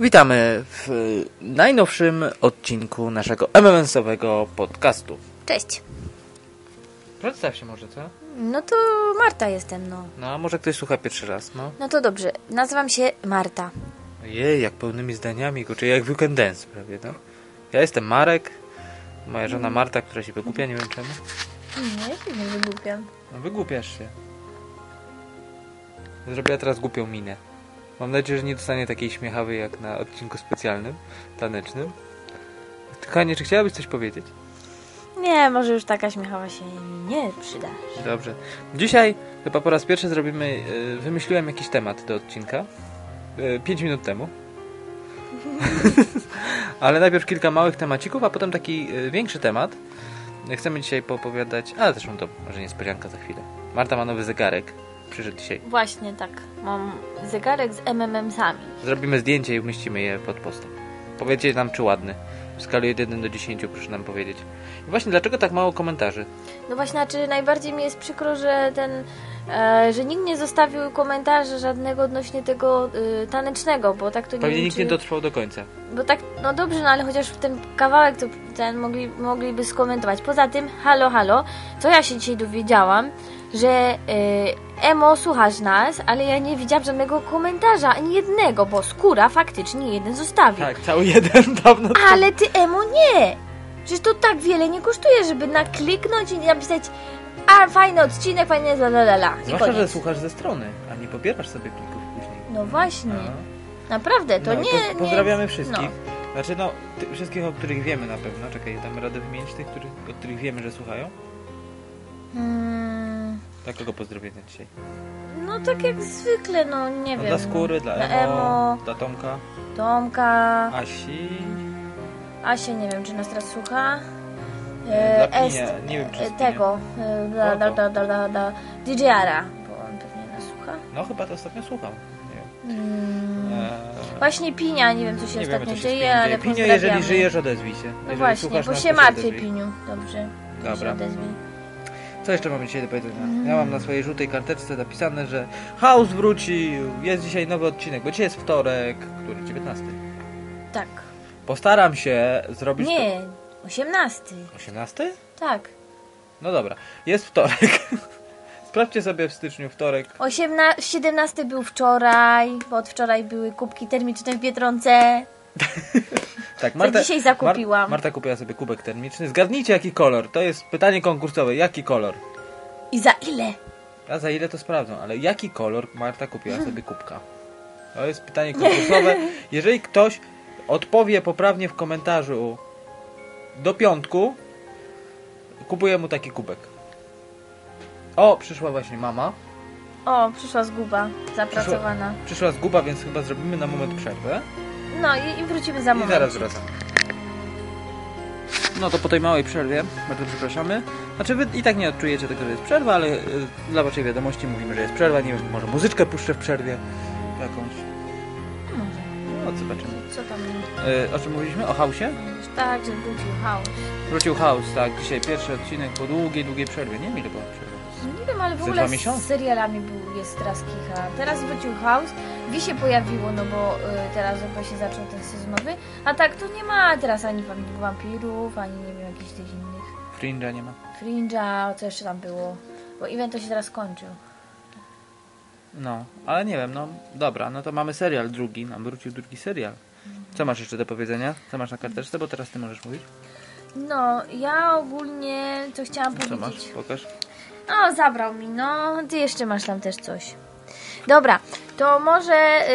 Witamy w najnowszym odcinku naszego MMS-owego podcastu. Cześć. Przedstaw się może, co? No to Marta jestem, no. No, a może ktoś słucha pierwszy raz, no. No to dobrze. Nazywam się Marta. Jej, jak pełnymi zdaniami, kurczę, jak Weekend Dance prawie, no. Ja jestem Marek, moja żona Marta, która się wygłupia, nie wiem czemu. Nie, nie wygłupiam. No, wygłupiasz się. Zrobiła teraz głupią minę. Mam nadzieję, że nie dostanie takiej śmiechawej jak na odcinku specjalnym, tanecznym. Kochanie, czy chciałabyś coś powiedzieć? Nie, może już taka śmiechowa się nie przyda. Dobrze. Dzisiaj chyba po raz pierwszy zrobimy. y, Wymyśliłem jakiś temat do odcinka. 5 minut temu. Ale najpierw kilka małych temacików, a potem taki y, większy temat. Chcemy dzisiaj poopowiadać. A zresztą to może niespodzianka za chwilę. Marta ma nowy zegarek. Przyszedł dzisiaj. Właśnie tak. Mam zegarek z MMM-sami. Zrobimy zdjęcie i umieścimy je pod postem. Powiedzcie nam, czy ładny. W skali od 1 do 10 proszę nam powiedzieć. I właśnie dlaczego tak mało komentarzy? No właśnie, znaczy najbardziej mi jest przykro, że ten, e, że nikt nie zostawił komentarza żadnego odnośnie tego e, tanecznego, bo tak to nie Pewnie wiem, nikt czy... nie dotrwał do końca. Bo tak, no dobrze, no ale chociaż ten kawałek to ten mogli, mogliby skomentować. Poza tym, halo, halo, co ja się dzisiaj dowiedziałam, że y, Emo słuchasz nas, ale ja nie widziałam żadnego komentarza, ani jednego, bo skóra faktycznie jeden zostawił. Tak, cały jeden dawno. Ale ty Emo nie! Przecież to tak wiele nie kosztuje, żeby nakliknąć i napisać a fajny odcinek, fajny la la la la. I Zwłaszcza, że słuchasz ze strony, a nie pobierasz sobie plików później. No właśnie, A. naprawdę, to No, nie... po- Pozdrawiamy nie, wszystkich. No. Znaczy no, ty, wszystkich, o których wiemy na pewno. Czekaj, damy radę wymienić tych, których, o których wiemy, że słuchają? Mm. Dla kogo pozdrowienia dzisiaj? No tak jak zwykle, no nie No, wiem. dla Skóry, dla, dla emo, Emo, dla Tomka, Tomka, Asi, Asia nie wiem czy nas teraz słucha. E, dla E, Pinia, nie wiem, czy e, tego, e, da, da, da, da, da, da, DJ-ara, bo on pewnie nas słucha. no chyba to ostatnio słucham. Nie. Mm. Eee, Właśnie Pinia, nie wiem co się nie wiemy, ostatnio co się z dzieje, Piniem ale dzieje. Pinio, jeżeli żyjesz, odezwij się. No Jeżeli właśnie, bo się martwię. Piniu, dobrze. Dobra. Co jeszcze mamy dzisiaj do powiedzenia? Ja mam na swojej żółtej karteczce napisane, że House wrócił, jest dzisiaj nowy odcinek, bo dzisiaj jest wtorek, który? 19. Tak. Postaram się zrobić... Nie, 18. To... 18? Tak. No dobra, jest wtorek. Sprawdźcie sobie w styczniu wtorek. 18, 17 był wczoraj, bo od wczoraj były kubki termiczne w Biedronce. Tak, dzisiaj zakupiłam. Mar- Marta kupiła sobie kubek termiczny. Zgadnijcie jaki kolor. To jest pytanie konkursowe. Jaki kolor? I za ile? A za ile to sprawdzą, ale jaki kolor Marta kupiła sobie kubka? To jest pytanie konkursowe. Jeżeli ktoś odpowie poprawnie w komentarzu do piątku, kupuję mu taki kubek. O, przyszła właśnie mama. O, przyszła zguba, zapracowana. Przyszła zguba, więc chyba zrobimy na moment przerwę. No i, i wrócimy za I moment. zaraz wracam. No to po tej małej przerwie, bardzo przepraszamy. Znaczy wy i tak nie odczujecie tego, że jest przerwa, ale y, dla waszej wiadomości mówimy, że jest przerwa. Nie wiem, może muzyczkę puszczę w przerwie jakąś. No, zobaczymy. Co tam? Y, o czym mówiliśmy? O hausie? Tak, że wrócił chaos. Wrócił haus, tak. Dzisiaj pierwszy odcinek po długiej, długiej przerwie. Nie wiem ile była przerwa. Nie wiem, ale w Ze ogóle dwa z miesiące? serialami był, jest teraz kicha. Teraz wrócił chaos. Wi się pojawiło, no bo y, teraz chyba się zaczął ten sezonowy. A tak to nie ma teraz ani wam- wampirów, ani nie wiem, jakichś tych innych. Fringe'a nie ma. Fringe'a, co jeszcze tam było. Bo event to się teraz kończył. No, ale nie wiem, no dobra, no to mamy serial drugi, nam wrócił drugi serial. Co masz jeszcze do powiedzenia? Co masz na karteczce? Bo teraz ty możesz mówić. No, ja ogólnie co chciałam Co masz? powiedzieć. Pokaż. No, zabrał mi, no. Ty jeszcze masz tam też coś. Dobra, to może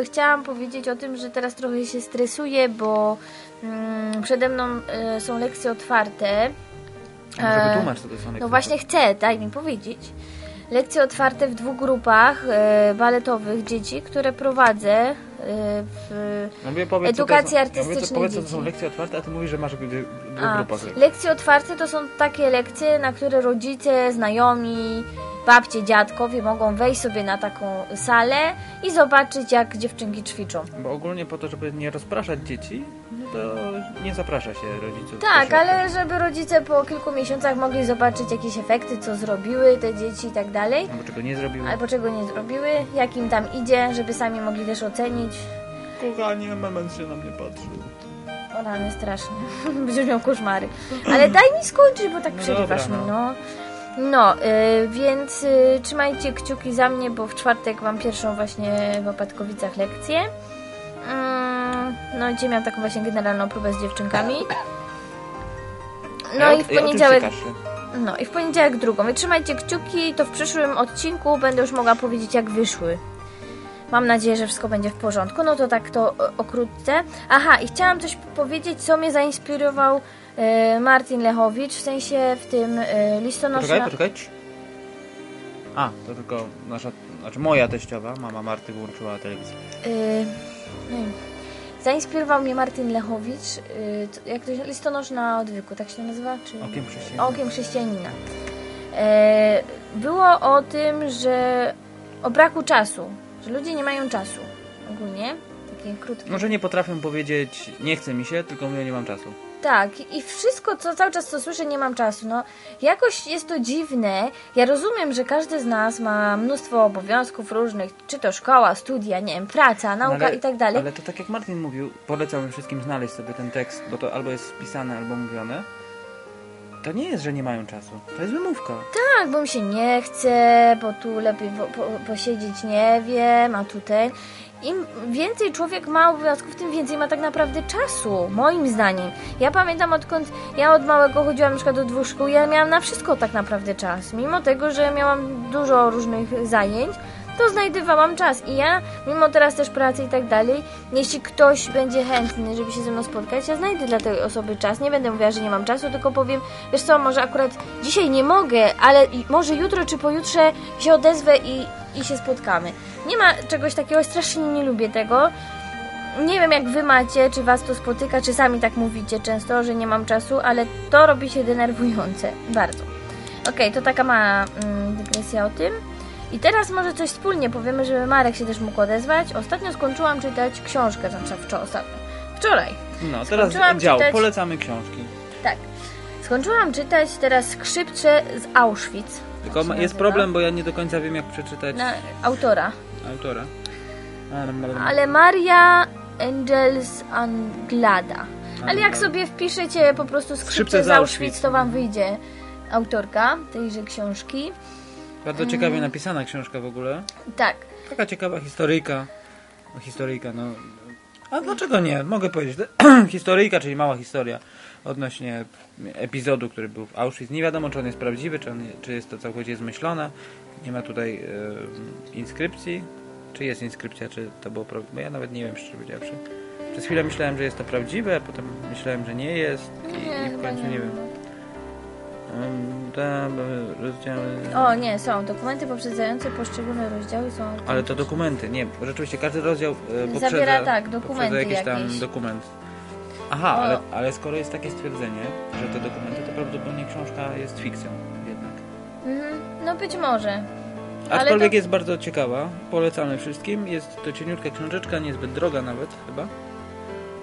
y, chciałam powiedzieć o tym, że teraz trochę się stresuję, bo mm, przede mną y, są lekcje otwarte. A może E, wytłumacz, co to są lekcje? No właśnie chcę, daj mi powiedzieć. Lekcje otwarte w dwóch grupach e, baletowych dzieci, które prowadzę e, w powiedz, edukacji są, ja artystycznej powiedz, co to są lekcje otwarte, a ty mówisz, że masz w dwóch A, grupach lekcje otwarte to są takie lekcje, na które rodzice, znajomi, babcie, dziadkowie mogą wejść sobie na taką salę i zobaczyć, jak dziewczynki ćwiczą. Bo ogólnie po to, żeby nie rozpraszać dzieci, no to nie zaprasza się rodziców. do Tak, ale żeby rodzice po kilku miesiącach mogli zobaczyć jakieś efekty, co zrobiły te dzieci i tak dalej, Albo czego nie zrobiły. albo czego nie zrobiły, jak im tam idzie, żeby sami mogli też ocenić. Kochanie, moment się na mnie patrzy. O rany, strasznie. Będziesz miał koszmary. Ale daj mi skończyć, bo tak No przerywasz dobra, mi, no. no. No, y, więc y, trzymajcie kciuki za mnie, bo w czwartek mam pierwszą właśnie w Opatkowicach lekcję. Mm, no dzisiaj miałam taką właśnie generalną próbę z dziewczynkami. No i w poniedziałek... No i w poniedziałek drugą. I trzymajcie kciuki, to w przyszłym odcinku będę już mogła powiedzieć, jak wyszły. Mam nadzieję, że wszystko będzie w porządku. No to tak to e, okrótce. Aha, i chciałam coś powiedzieć, co mnie zainspirował Martin Lechowicz, w sensie w tym e, listonoszu. Poczekaj, poczekaj. A, to tylko nasza, znaczy moja teściowa, mama Marty wyłączyła telewizję. E, i zainspirował mnie Martin Lechowicz, e, co- jak to się, listonosz na odwyku, tak się nazywa? Czy... Okiem chrześcijanina. Okiem chrześcijanina. E, było o tym, że o braku czasu, że ludzie nie mają czasu ogólnie, takie krótkie. Może nie potrafię powiedzieć, nie chce mi się, tylko mówię, nie mam czasu. Tak, i wszystko, co cały czas co słyszę, nie mam czasu. No, jakoś jest to dziwne. Ja rozumiem, że każdy z nas ma mnóstwo obowiązków różnych, czy to szkoła, studia, nie wiem, praca, nauka No ale- i tak dalej. Ale to tak jak Martin mówił, polecam wszystkim znaleźć sobie ten tekst, bo to albo jest spisane, albo mówione. To nie jest, że nie mają czasu. To jest wymówka. Tak, bo mi się nie chce, bo tu lepiej po, po, posiedzieć, nie wiem, a tutaj. Im więcej człowiek ma obowiązków, tym więcej ma tak naprawdę czasu, moim zdaniem. Ja pamiętam odkąd ja od małego chodziłam na przykład do dwóch szkół, ja miałam na wszystko tak naprawdę czas. Mimo tego, że miałam dużo różnych zajęć, to znajdowałam czas. I ja, mimo teraz też pracy i tak dalej, jeśli ktoś będzie chętny, żeby się ze mną spotkać, ja znajdę dla tej osoby czas. Nie będę mówiła, że nie mam czasu, tylko powiem, wiesz co, może akurat dzisiaj nie mogę, ale może jutro czy pojutrze się odezwę i, i się spotkamy. Nie ma czegoś takiego, strasznie nie lubię tego. Nie wiem, jak wy macie, czy was to spotyka, czy sami tak mówicie często, że nie mam czasu, ale to robi się denerwujące. Bardzo. Okej, to taka mała mm, dygresja o tym. I teraz może coś wspólnie powiemy, żeby Marek się też mógł odezwać. Ostatnio skończyłam czytać książkę, znaczy wczoraj, ostatnio. Wczoraj. No, teraz dział, czytać- polecamy książki. Tak. Skończyłam czytać teraz Skrzypcze z Auschwitz. Tylko jest nazywa? problem, bo ja nie do końca wiem, jak przeczytać Na autora. autora. Ale Maria Angels Anglada. Ale jak sobie wpiszecie po prostu Skrzypce z Auschwitz, to wam wyjdzie autorka tejże książki. Bardzo ciekawie napisana książka w ogóle. Tak. Taka ciekawa historyjka. No, historyjka, no. A dlaczego nie? Mogę powiedzieć. historyjka, czyli mała historia odnośnie epizodu, który był w Auschwitz. Nie wiadomo, czy on jest prawdziwy, czy, on, czy jest to całkowicie zmyślone. Nie ma tutaj e, inskrypcji. Czy jest inskrypcja, czy to było prawdziwe? Bo ja nawet nie wiem, szczerze powiedziawszy. Przez chwilę myślałem, że jest to prawdziwe, a potem myślałem, że nie jest. I, i w końcu nie wiem. Um, Tam e, rozdziały... O, nie, są. Dokumenty poprzedzające poszczególne rozdziały są. Ale to dokumenty, nie, rzeczywiście każdy rozdział e, poprzedza, Zawiera, tak, dokumenty jakiś tam jakieś. dokument. Aha, O. ale, ale skoro jest takie stwierdzenie, że te dokumenty, to prawdopodobnie książka jest fikcją jednak. Mhm. No być może. Ale Aczkolwiek to- jest bardzo ciekawa, polecamy wszystkim. Jest to cieniutka książeczka, niezbyt droga nawet chyba.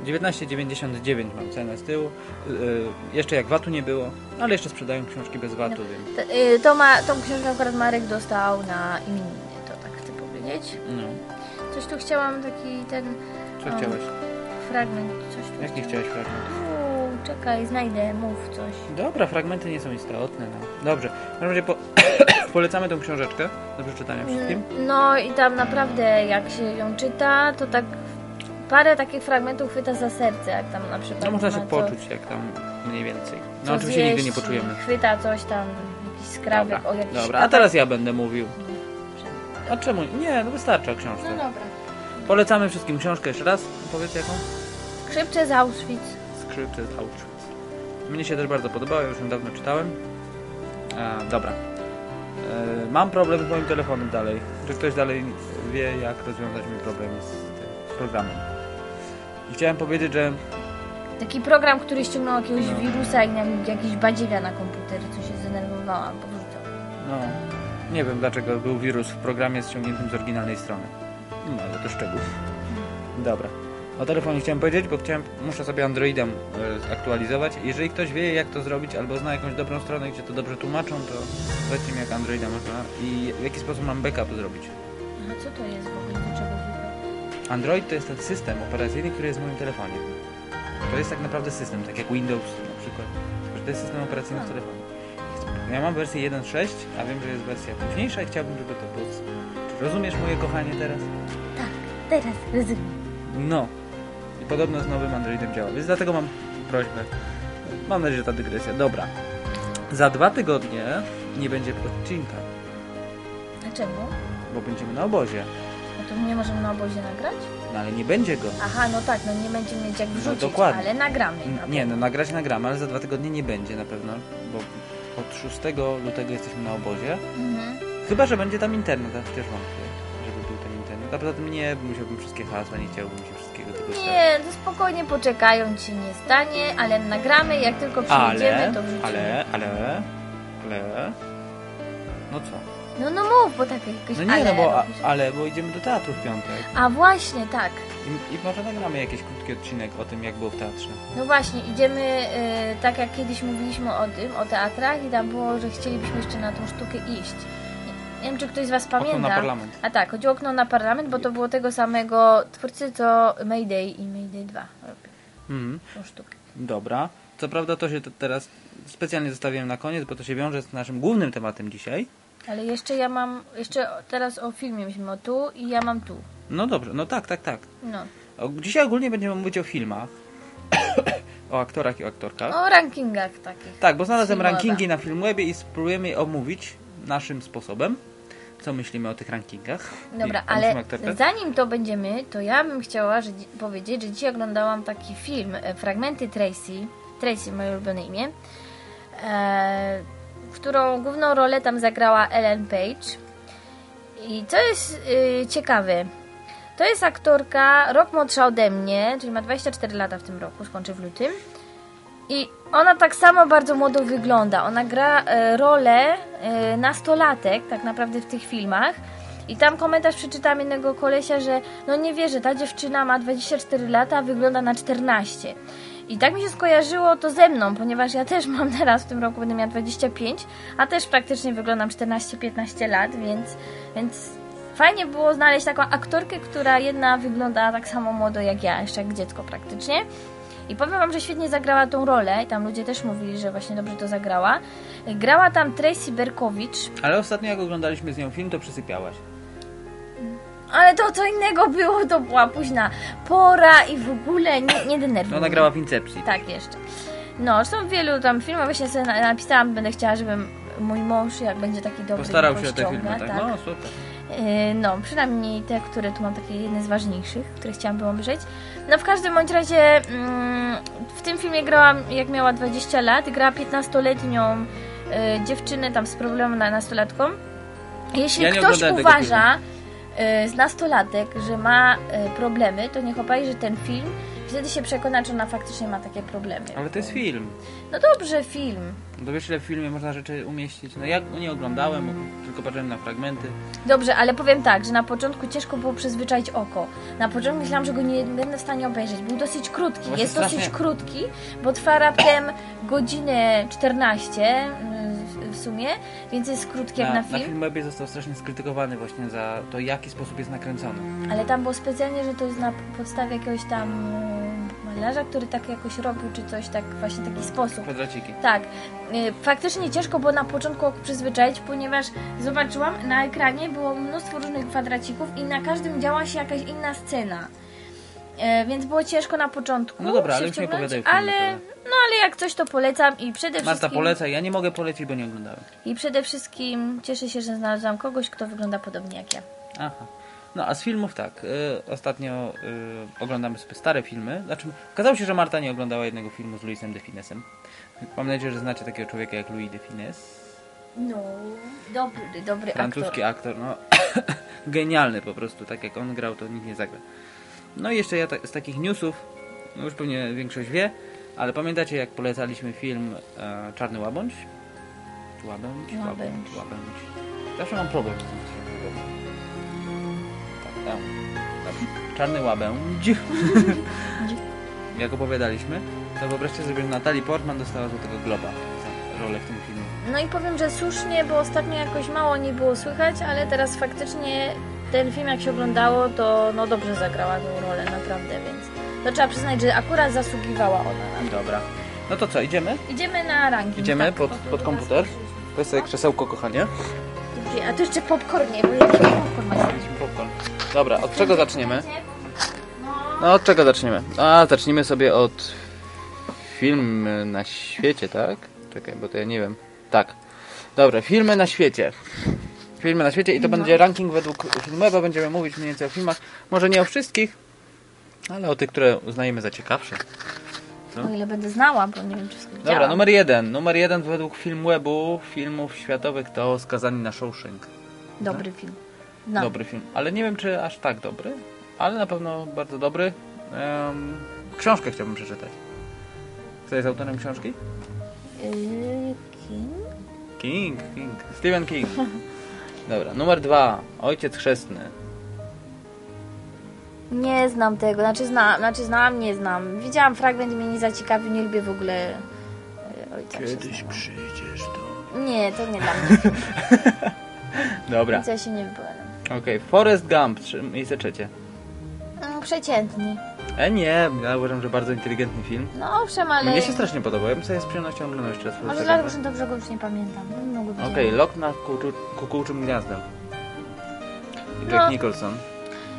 19,99 mam cenę z tyłu. Yy, jeszcze jak VAT-u nie było, ale jeszcze sprzedają książki bez VAT-u, więc T- y, To ma, tą książkę akurat Marek dostał na imieniny, to tak chcę powiedzieć. no. Coś tu chciałam, taki ten Co O. chciałeś? fragment, coś tu Jaki chciałeś fragment? Czekaj, znajdę, mów coś. Dobra, fragmenty nie są istotne. No. Dobrze, w każdym razie po... polecamy tą książeczkę do przeczytania wszystkim. No i tam naprawdę jak się ją czyta, to tak parę takich fragmentów chwyta za serce, jak tam na przykład No można się co- poczuć jak tam mniej więcej. No co oczywiście nigdy nie poczujemy. Chwyta coś tam, jakiś skrawek, Dobra, o jakiś dobra, a teraz ja będę mówił. A czemu? Nie, no wystarczy o No książce. dobra. Polecamy wszystkim książkę jeszcze raz. Powiedz jaką? Skrzypcze z Auschwitz. Skrypty z Auschwitz. Mnie się też bardzo podobała, już ją dawno czytałem. A, dobra. E, mam problem z moim telefonem dalej. Czy ktoś dalej wie, jak rozwiązać mi problem z, tym, z programem? I chciałem powiedzieć, że Taki program, który ściągnął jakiegoś No. wirusa i jakiś badziewia na komputer, co się zdenerwowałam, powrzucał. no, Nie wiem dlaczego był wirus w programie ściągniętym z oryginalnej strony. No ale to szczegół. Dobra. O telefonie chciałem powiedzieć, bo chciałem, muszę sobie Androidem e, aktualizować. Jeżeli ktoś wie jak to zrobić, albo zna jakąś dobrą stronę, gdzie to dobrze tłumaczą, to powiedzcie mi jak Androida można i w jaki sposób mam backup zrobić. A co to jest w ogóle? Do czego? Android to jest ten system operacyjny, który jest w moim telefonie. To jest tak naprawdę system, tak jak Windows na przykład. To jest system operacyjny w telefonie. Ja mam wersję 1.6, a wiem, że jest wersja późniejsza i chciałbym, żeby to było... Czy rozumiesz moje kochanie teraz? Tak, teraz rozumiem. No. I podobno z nowym Androidem działa, więc dlatego mam prośbę. Mam nadzieję, że ta dygresja. Dobra. Za dwa tygodnie nie będzie odcinka, Dlaczego? bo będziemy na obozie. No nie możemy na obozie nagrać? No ale nie będzie go. Aha, no tak, no nie będziemy mieć jak wrzucić, dokładnie. ale nagramy. na Nie, no nagrać nagramy, ale za dwa tygodnie nie będzie na pewno, bo od 6 lutego jesteśmy na obozie. Mhm. Chyba, że będzie tam internet, a chociaż wątpię, żeby był tam internet. A poza tym nie musiałbym wszystkie hasła, nie chciałbym się wszystkiego tego. Nie, to spokojnie poczekają, ci nie stanie, ale nagramy, jak tylko przyjedziemy, Ale, to wrzucimy. ale, ale, ale... No co? No, no mów, bo tak jakieś No nie, ale no bo, a, robisz. ale, bo idziemy do teatru w piątek. A właśnie, tak. I, I może nagramy jakiś krótki odcinek o tym, jak było w teatrze. No właśnie, idziemy, y, tak jak kiedyś mówiliśmy o tym, o teatrach i tam było, że chcielibyśmy jeszcze na tą sztukę iść. Nie, nie wiem, czy ktoś z Was pamięta. Na parlament. A tak, chodziło o okno na parlament, bo to było tego samego twórcy, co Mayday i Mayday 2 robił Mhm. tą sztukę. Dobra. Co prawda to się teraz specjalnie zostawiłem na koniec, bo to się wiąże z naszym głównym tematem dzisiaj. Ale jeszcze ja mam, jeszcze teraz o filmie myślimy o tu i ja mam tu. No dobrze, no tak, tak, tak. No. Dzisiaj ogólnie będziemy mówić o filmach. o aktorach i o aktorkach. O rankingach takich. Tak, bo znalazłem Filmowa. rankingi na Filmwebie i spróbujemy je omówić naszym sposobem. Co myślimy o tych rankingach? Dobra, ale zanim to będziemy, to ja bym chciała że, dzi- powiedzieć, że dzisiaj oglądałam taki film, e, Fragmenty Tracy, Tracy, moje ulubione imię, e, którą główną rolę tam zagrała Ellen Page. I co jest y, ciekawe, to jest aktorka rok młodsza ode mnie, czyli ma 24 lata w tym roku, skończy w lutym. I ona tak samo bardzo młodo wygląda. Ona gra e, rolę e, nastolatek, tak naprawdę w tych filmach. I tam komentarz przeczytałam jednego kolesia, że no nie wierzę, ta dziewczyna ma 24 lata, a wygląda na 14. I tak mi się skojarzyło to ze mną, ponieważ ja też mam teraz w tym roku, będę miała 25, a też praktycznie wyglądam 14-15 lat, więc, więc fajnie było znaleźć taką aktorkę, która jedna wygląda tak samo młodo jak ja, jeszcze jak dziecko praktycznie. I powiem wam, że świetnie zagrała tą rolę i tam ludzie też mówili, że właśnie dobrze to zagrała. Grała tam Tracy Berkowicz, Ale ostatnio jak oglądaliśmy z nią film, to przysypiałaś. Ale to co innego było, to była późna pora i w ogóle nie, nie denerwuj. No mnie. nagrała w Incepcji. Tak, jeszcze. No, są wielu tam filmach, właśnie sobie na- napisałam, będę chciała, żeby mój mąż, jak będzie taki dobry, Postarał się o te filmy, pościąga, tak? No super. Yy, No, przynajmniej te, które tu mam takie jedne z ważniejszych, które chciałam by obejrzeć. No w każdym bądź razie mm, w tym filmie grałam jak miała 20 lat, grała 15-letnią yy, dziewczynę tam z problemem na nastolatką. Jeśli Ja nie ktoś oglądałem tego uważa z nastolatek, że ma yy, problemy, to niech obejrzy ten film. Wtedy się przekona, czy ona faktycznie ma takie problemy. Ale to jest film. No dobrze, film. No wiesz ile w filmie można rzeczy umieścić? No ja nie oglądałem, tylko patrzyłem na fragmenty. Dobrze, ale powiem tak, że na początku ciężko było przyzwyczaić oko. Na początku myślałam, że go nie będę w stanie obejrzeć. Był dosyć krótki. Jest dosyć strasznie. krótki, bo trwa raptem godzinę 14 mm, w sumie, więc jest krótki jak na, na film. Filmwebie został strasznie skrytykowany właśnie za to, w jaki sposób jest nakręcony. Ale tam było specjalnie, że to jest na podstawie jakiegoś tam malarza, który tak jakoś robił, czy coś tak właśnie w taki sposób. Kwadraciki. Tak, y, faktycznie ciężko było na początku przyzwyczaić, ponieważ zobaczyłam na ekranie było mnóstwo różnych kwadracików i na każdym działa się jakaś inna scena. E, Więc było ciężko na początku. No dobra, ale już nie opowiadaj ale, no ale jak coś to polecam i przede Marta wszystkim poleca, ja nie mogę polecić, bo nie oglądałem. i przede wszystkim cieszę się, że znalazłam kogoś, kto wygląda podobnie jak ja. Aha. No a z filmów tak, y, ostatnio y, oglądamy sobie stare filmy. Znaczy, okazało się, że Marta nie oglądała jednego filmu z Louisem de Finesem. Mam nadzieję, że znacie takiego człowieka jak Louis de Fines. No, dobry, dobry Francuski aktor, no genialny po prostu, tak jak on grał, to nikt nie zagra. No i jeszcze ja ta, z takich newsów, no już pewnie większość wie, ale pamiętacie jak polecaliśmy film e, Czarny? Łabędź, Łabędź. łabędź, łabędź. Zawsze mam problem z tym. Tak, tam. Dobrze. Czarny łabędź. Jak opowiadaliśmy, to wyobraźcie sobie, że Natalie Portman dostała Złotego Globa za rolę w tym filmie. No i powiem, że słusznie, bo ostatnio jakoś mało nie było słychać, ale teraz faktycznie ten film jak się oglądało, to no dobrze zagrała tą rolę, naprawdę, więc to trzeba przyznać, że akurat zasługiwała ona na to. Dobra. No to co, idziemy? Idziemy na ranking. Idziemy tak, pod, to pod komputer? Weź sobie krzesełko, kochanie. Dobrze, A tu jeszcze popcorn nie, bo ja popcorn popcorn. Dobra, od czego zaczniemy? No, od czego zaczniemy? A, zacznijmy sobie od film na świecie, tak? Czekaj, bo to ja nie wiem. Tak. Dobra, filmy na świecie. Filmy na świecie i to będzie ranking według filmowa. Będziemy mówić mniej więcej o filmach. Może nie o wszystkich, ale o tych, które uznajemy za ciekawsze. O ile będę znała, bo nie wiem, czy wszystko Dobra, numer jeden. Numer jeden według Filmwebu filmów światowych to Skazani na Shawshank. Dobry film. No. Dobry film. Ale nie wiem, czy aż tak dobry, ale na pewno bardzo dobry. Em, książkę chciałbym przeczytać. Kto jest autorem książki? Yy, King? King, King. Stephen King. Dobra, numer dwa. Ojciec chrzestny. Nie znam tego, znaczy znam, znaczy znam, nie znam. Widziałam fragment mnie nie zaciekawił, nie lubię w ogóle e, ojca chrzestnego. przyjdziesz do... Nie, to nie dla mnie. Dobra, Więc ja się nie wypowiadam. okej. Forrest Gump, trzy- miejsce trzecie. Mm, Przeciętny. E nie, ja uważam, że bardzo inteligentny film. No owszem, ale... Mnie się strasznie podobał. Ja bym sobie z przyjemnością oglądał jeszcze raz Może dlatego, że dobrze go już nie pamiętam. Okej, widzieć. Lok na kuku- kukułczym gniazdem. I Jack No. Nicholson.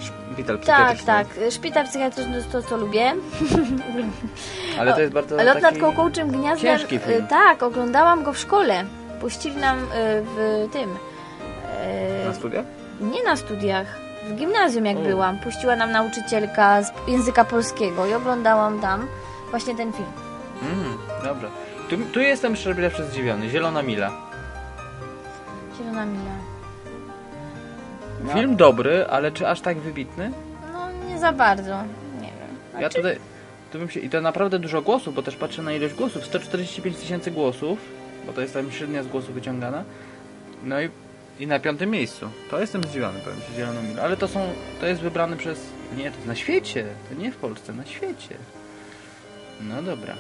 Szpital Tak, psychiatryczny. tak. Szpital psychiatryczny to to, co lubię. Ale to jest bardzo Lot nad taki... kokołczym gniazdem. ciężki film. y, Tak, oglądałam go w szkole. Puścili nam y, w tym. y, Na studiach? Nie na studiach. W gimnazjum jak byłam. Puściła nam nauczycielka z języka polskiego i oglądałam tam właśnie ten film. Mm, dobra. Tu, tu jestem szczerze mówiąc zdziwiony. Zielona Mila. Zielona Mila. No. Film dobry, ale czy aż tak wybitny? No nie za bardzo. Nie wiem. Ja Znaczy, tutaj... Tu bym się... I to naprawdę dużo głosów, bo też patrzę na ilość głosów. 145 tysięcy głosów, bo to jest tam średnia z głosów wyciągana. No i, i na piątym miejscu. To jestem zdziwiony, powiem Ci, Zieloną Milą. Ale to są... To jest wybrane przez... Nie, to jest na świecie. To nie w Polsce, na świecie. No dobra.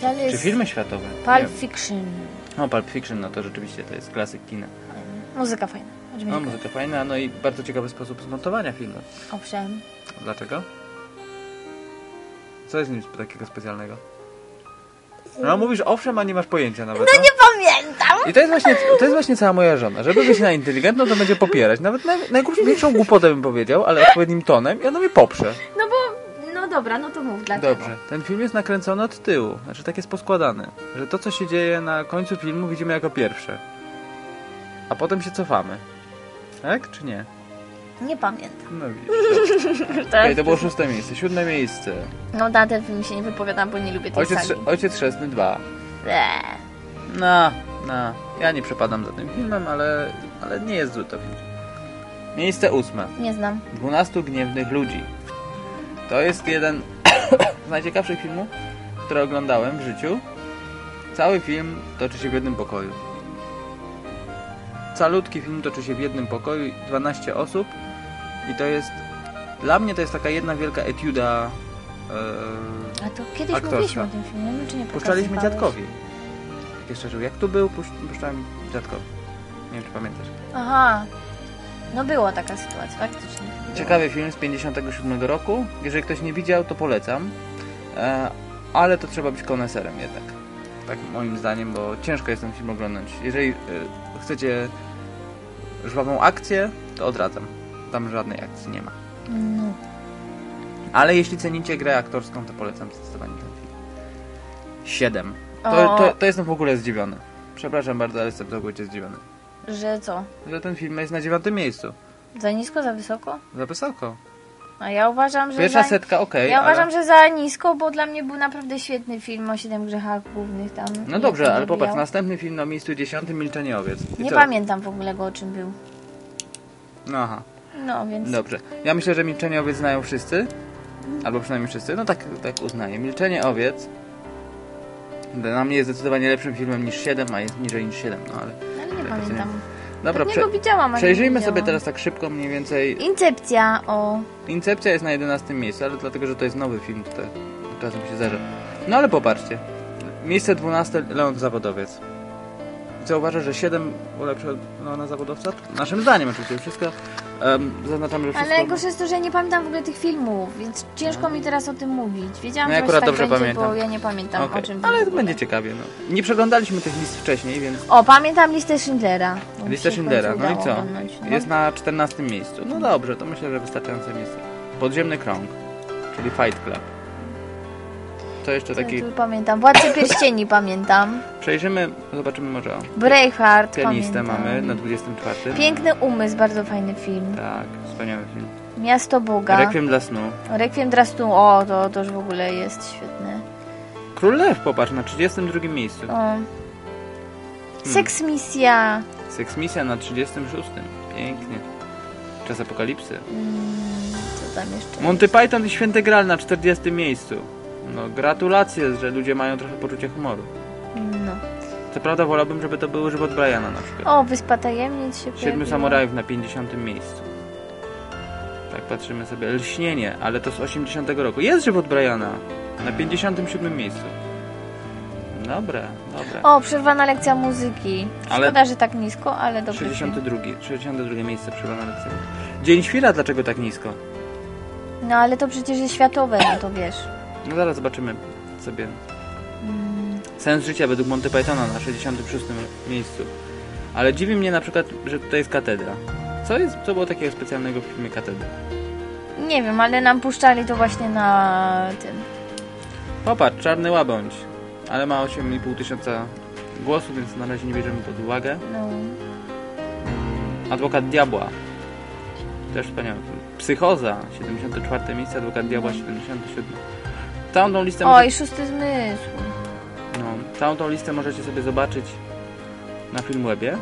Dalej Czy jest filmy światowe? Pulp Nie. Fiction. O, Pulp Fiction, no to rzeczywiście to jest klasyk kina. Muzyka fajna. No, No, muzyka fajna, no i bardzo ciekawy sposób zmontowania filmu. Owszem. Dlaczego? Co jest w nim takiego specjalnego? No mówisz owszem, a nie masz pojęcia nawet. No, Nie pamiętam! I to jest właśnie to jest właśnie cała moja żona. Żeby być na inteligentną, to będzie popierać. Nawet naj, najgłupszą głupotę bym powiedział, ale odpowiednim tonem i ona mnie poprze. No bo... No dobra, no to mów dlaczego. Dobrze. Ten film jest nakręcony od tyłu. Znaczy tak jest poskładany. Że to, co się dzieje na końcu filmu, widzimy jako pierwsze. A potem się cofamy. Tak? Czy nie? Nie pamiętam. No widzisz. To Okej, to było szóste miejsce. Siódme miejsce. No na ten film się nie wypowiadam, bo nie lubię tej Ojciec, sagi. Ojciec Chrzestny 2. Eee. No, no. Ja nie przepadam za tym filmem, ale, ale nie jest zły to film. Miejsce ósme. Nie znam. 12 gniewnych ludzi. To jest jeden z najciekawszych filmów, które oglądałem w życiu. Cały film toczy się w jednym pokoju. Calutki film toczy się w jednym pokoju, 12 osób i to jest dla mnie to jest taka jedna wielka etiuda e, A to kiedyś Aktorska. mówiliśmy o tym filmie, nie wiem czy nie Puszczaliśmy dziadkowi. Jak jeszcze żył. Jak tu był, pusz- puszczałem dziadkowi. Nie wiem, czy pamiętasz. Aha. No była taka sytuacja, faktycznie. Była. Ciekawy film z 57 roku. Jeżeli ktoś nie widział, to polecam. E, ale to trzeba być koneserem jednak. Tak moim zdaniem, bo ciężko jest ten film oglądać. Jeżeli e, chcecie żwawą akcję, to odradzam. Tam żadnej akcji nie ma. No. Ale jeśli cenicie grę aktorską, to polecam zdecydowanie ten film. 7. O. To, to, to jestem w ogóle zdziwiony. Przepraszam bardzo, ale jestem całkowicie zdziwiony. Że co? Że ten film jest na dziewiątym miejscu. Za nisko, za wysoko? Za wysoko. A ja uważam, że Pierwsza za... setka okej, Ja ale... uważam, że za nisko, bo dla mnie był naprawdę świetny film o siedem grzechach głównych tam. No dobrze, ale popatrz, następny film na miejscu dziesiątym Milczenie Owiec. I Nie co? pamiętam w ogóle go o czym był. No aha, No więc. dobrze. Ja myślę, że Milczenie Owiec znają wszyscy. Albo przynajmniej wszyscy. No tak, tak uznaję. Milczenie Owiec Dla mnie jest zdecydowanie lepszym filmem niż 7, a jest niżej niż 7, no ale... Ale nie pamiętam. Dobra, Pewnie go widziałam, nie przejrzyjmy widziałam. sobie teraz tak szybko mniej więcej. Incepcja, o... Incepcja jest na 11 miejscu, ale dlatego, że to jest nowy film, to czasem się zdarza. No ale popatrzcie. Miejsce 12 Leon Zawodowiec. Zauważę, że 7 ulepsza Leona Zawodowca? Naszym zdaniem oczywiście. Wszystko um, zaznaczamy, że wszystko... Ale gorsze jest to, że ja nie pamiętam w ogóle tych filmów, więc ciężko mi teraz o tym mówić. Wiedziałam, No że akurat dobrze tak będzie, pamiętam. bo ja nie pamiętam Okej, o czym Ale to będzie ciekawie, no. Nie przeglądaliśmy tych list wcześniej, więc... O, pamiętam listę Schindlera. Listę Schindlera, no i co? oglądać. No. Jest na 14 miejscu. No dobrze, to myślę, że wystarczające miejsce. Podziemny krąg, czyli Fight Club. To jeszcze Co ja taki... tu pamiętam. Władcy Pierścieni pamiętam. Przejrzymy, zobaczymy może o... Braveheart Pianistę pamiętam. mamy na 24. Piękny umysł, bardzo fajny film. Tak, wspaniały film. Miasto Boga. Requiem dla snu. Requiem dla snu. O, to, to już w ogóle jest świetne. Król Lew, popatrz, na 32 miejscu. O. Seks misja. Seks Misja na 36. Pięknie. Czas Apokalipsy. Mm, co tam jeszcze? Monty Python i Święty Graal na 40 miejscu. No, gratulacje, że ludzie mają trochę poczucia humoru. No. Co prawda wolałbym, żeby to był żywot Briana na przykład. O, Wyspa Tajemnic się Siedmiu pojawiła. Samurajów na 50 miejscu. Tak patrzymy sobie. Lśnienie, ale to z 80 roku. Jest żywot Briana na 57 miejscu. Dobre, dobre. O, przerwana lekcja muzyki. Ale- Szkoda, że tak nisko, ale film. 62, 62 miejsce przyjmane lekcja. Dzień Świra, dlaczego tak nisko? No ale to przecież jest światowe, no to wiesz. No zaraz zobaczymy sobie. Mm, Sens życia według Monty Pythona na 66 miejscu. Ale dziwi mnie na przykład, że tutaj jest katedra. Co jest, co było takiego specjalnego w filmie Katedra? nie wiem, ale nam puszczali to właśnie na tym. Popatrz, Czarny Łabędź. Ale ma 8,5 tysiąca głosów, więc na razie nie bierzemy pod uwagę. No. Adwokat Diabła. Też wspaniały. Psychoza, 74 miejsce, Adwokat Diabła, 77. Całą tą listę, może... Oj, szósty zmysł. no, całą tą listę możecie sobie zobaczyć na Filmwebie.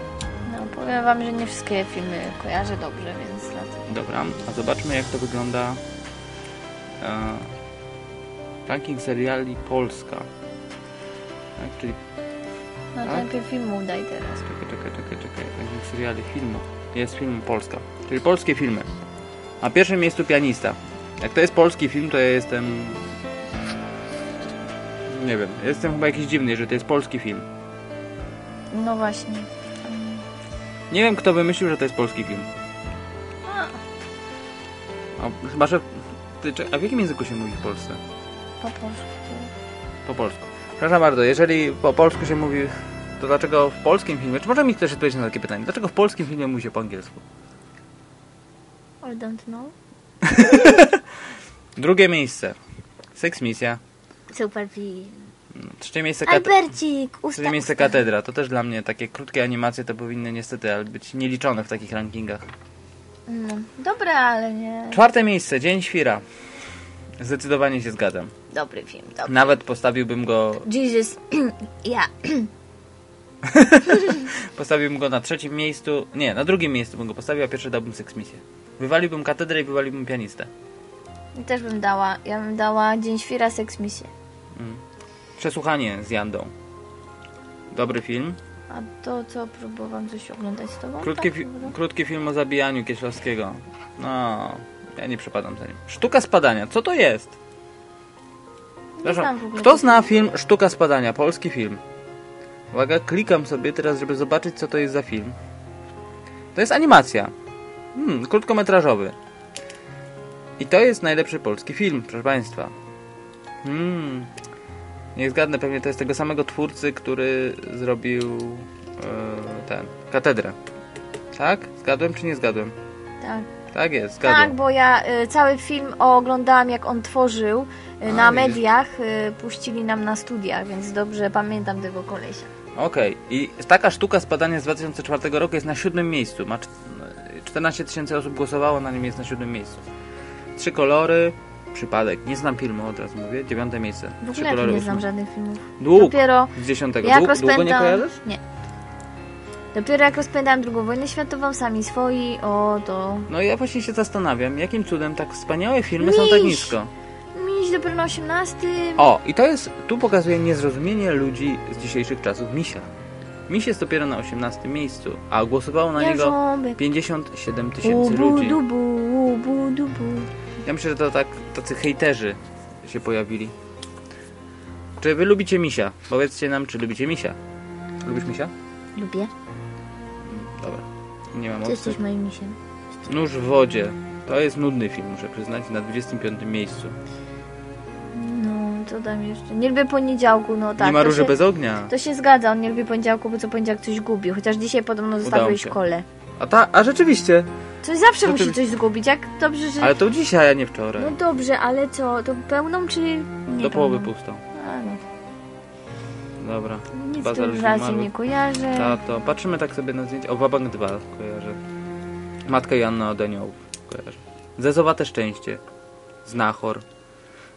No, powiem wam, że nie wszystkie filmy kojarzę dobrze, więc dlatego. Dobra, a zobaczmy jak to wygląda e, ranking seriali Polska. Tak, czyli No Tak? najpierw filmu daj teraz. czekaj, czekaj, czekaj, czekaj, ranking seriali filmu. Jest film Polska, czyli polskie filmy. Na pierwszym miejscu pianista. Jak to jest polski film, to ja jestem... Nie wiem, jestem chyba jakiś dziwny, że to jest polski film. No właśnie. Nie wiem, kto wymyślił, że to jest polski film. A, chyba, że... Ty, a w jakim języku się mówi w Polsce? Po polsku. Po polsku. Przepraszam bardzo, jeżeli po polsku się mówi, to dlaczego w polskim filmie, czy może mi ktoś odpowiedzieć na takie pytanie, dlaczego w polskim filmie mówi się po angielsku? I don't know. Drugie miejsce. Seks Misja. Super film. Trzecie miejsce, kate- Albercik, usta, trzecie miejsce usta. Katedra. To też dla mnie takie krótkie animacje to powinny niestety być nieliczone w takich rankingach. No, dobre, ale nie... Czwarte miejsce, Dzień Świra. Zdecydowanie się zgadzam. Dobry film, dobry. Nawet postawiłbym go, Jesus, ja. postawiłbym go na trzecim miejscu, nie, na drugim miejscu bym go postawił, a pierwszy dałbym Seks Misję. Wywaliłbym Katedrę i wywaliłbym Pianistę. Też bym dała. Ja bym dała Dzień Świra, Seks Misję. Przesłuchanie z Jandą. Dobry film. A to co, próbowałam coś oglądać z tobą? Krótki, Tak, fi- krótki film o zabijaniu Kieślowskiego. No, ja nie przepadam za nim. Sztuka spadania, co to jest? Kto zna film Sztuka spadania? Polski film. Uwaga, klikam sobie teraz, żeby zobaczyć, co to jest za film. To jest animacja. Hmm, krótkometrażowy. I to jest najlepszy polski film, proszę Państwa. Hmm. Nie zgadnę, pewnie to jest tego samego twórcy, który zrobił e, ten, katedrę. Tak? Zgadłem czy nie zgadłem? Tak. Tak jest, tak, zgadłem. bo ja y, cały film oglądałam jak on tworzył y, na mediach, y, puścili nam na studiach, więc dobrze pamiętam tego kolesia. Okej, i taka sztuka spadania z 2004 roku jest na siódmym miejscu. Ma cz- 14 tysięcy osób głosowało, na nim jest na siódmym miejscu. Trzy kolory, przypadek, nie znam filmu, od razu mówię, dziewiąte miejsce. W ogóle kolory, nie znam żadnych filmów. Dług, Dopiero z dziesiątego. jak Dług, długo nie kojarzysz? Nie. Dopiero jak rozpędzałam drugą wojnę światową, sami swoi, o to... No ja właśnie się zastanawiam, jakim cudem tak wspaniałe filmy są tak Miś! nisko. Miś dopiero na 18. O, i to jest, tu pokazuje niezrozumienie ludzi z dzisiejszych czasów Misia. Miś jest dopiero na 18 miejscu, a głosowało na Ja niego ząbek. 57 tysięcy ludzi. dubu, ubu, dubu. Ja myślę, że to tak tacy hejterzy się pojawili. Czy wy lubicie misia? Powiedzcie nam, czy lubicie misia. Lubisz misia? Lubię. Dobra. Nie mam Ty jesteś moim misiem. Nóż w wodzie. To jest nudny film, muszę przyznać, na 25 miejscu. No, co tam jeszcze? Nie lubię poniedziałku, no tak. nie ma to róży się, bez ognia. To się zgadza, on nie lubi poniedziałku, bo co poniedziałek coś gubił. Chociaż dzisiaj podobno zostawiłeś się. kole. A ta, a rzeczywiście. Coś zawsze No musi ty- coś zgubić, jak dobrze, że... Ale to dzisiaj, a nie wczoraj. No dobrze, ale co, to pełną czy nie Do połowy pełną? pustą. A, no. Dobra. Nic Bazar tu raczej umarłych. nie kojarzę. Tato. Patrzymy tak sobie na zdjęcie. O, Wabank 2 kojarzę. Matka Joanna od Aniołów kojarzę. Zezowate Szczęście. Znachor.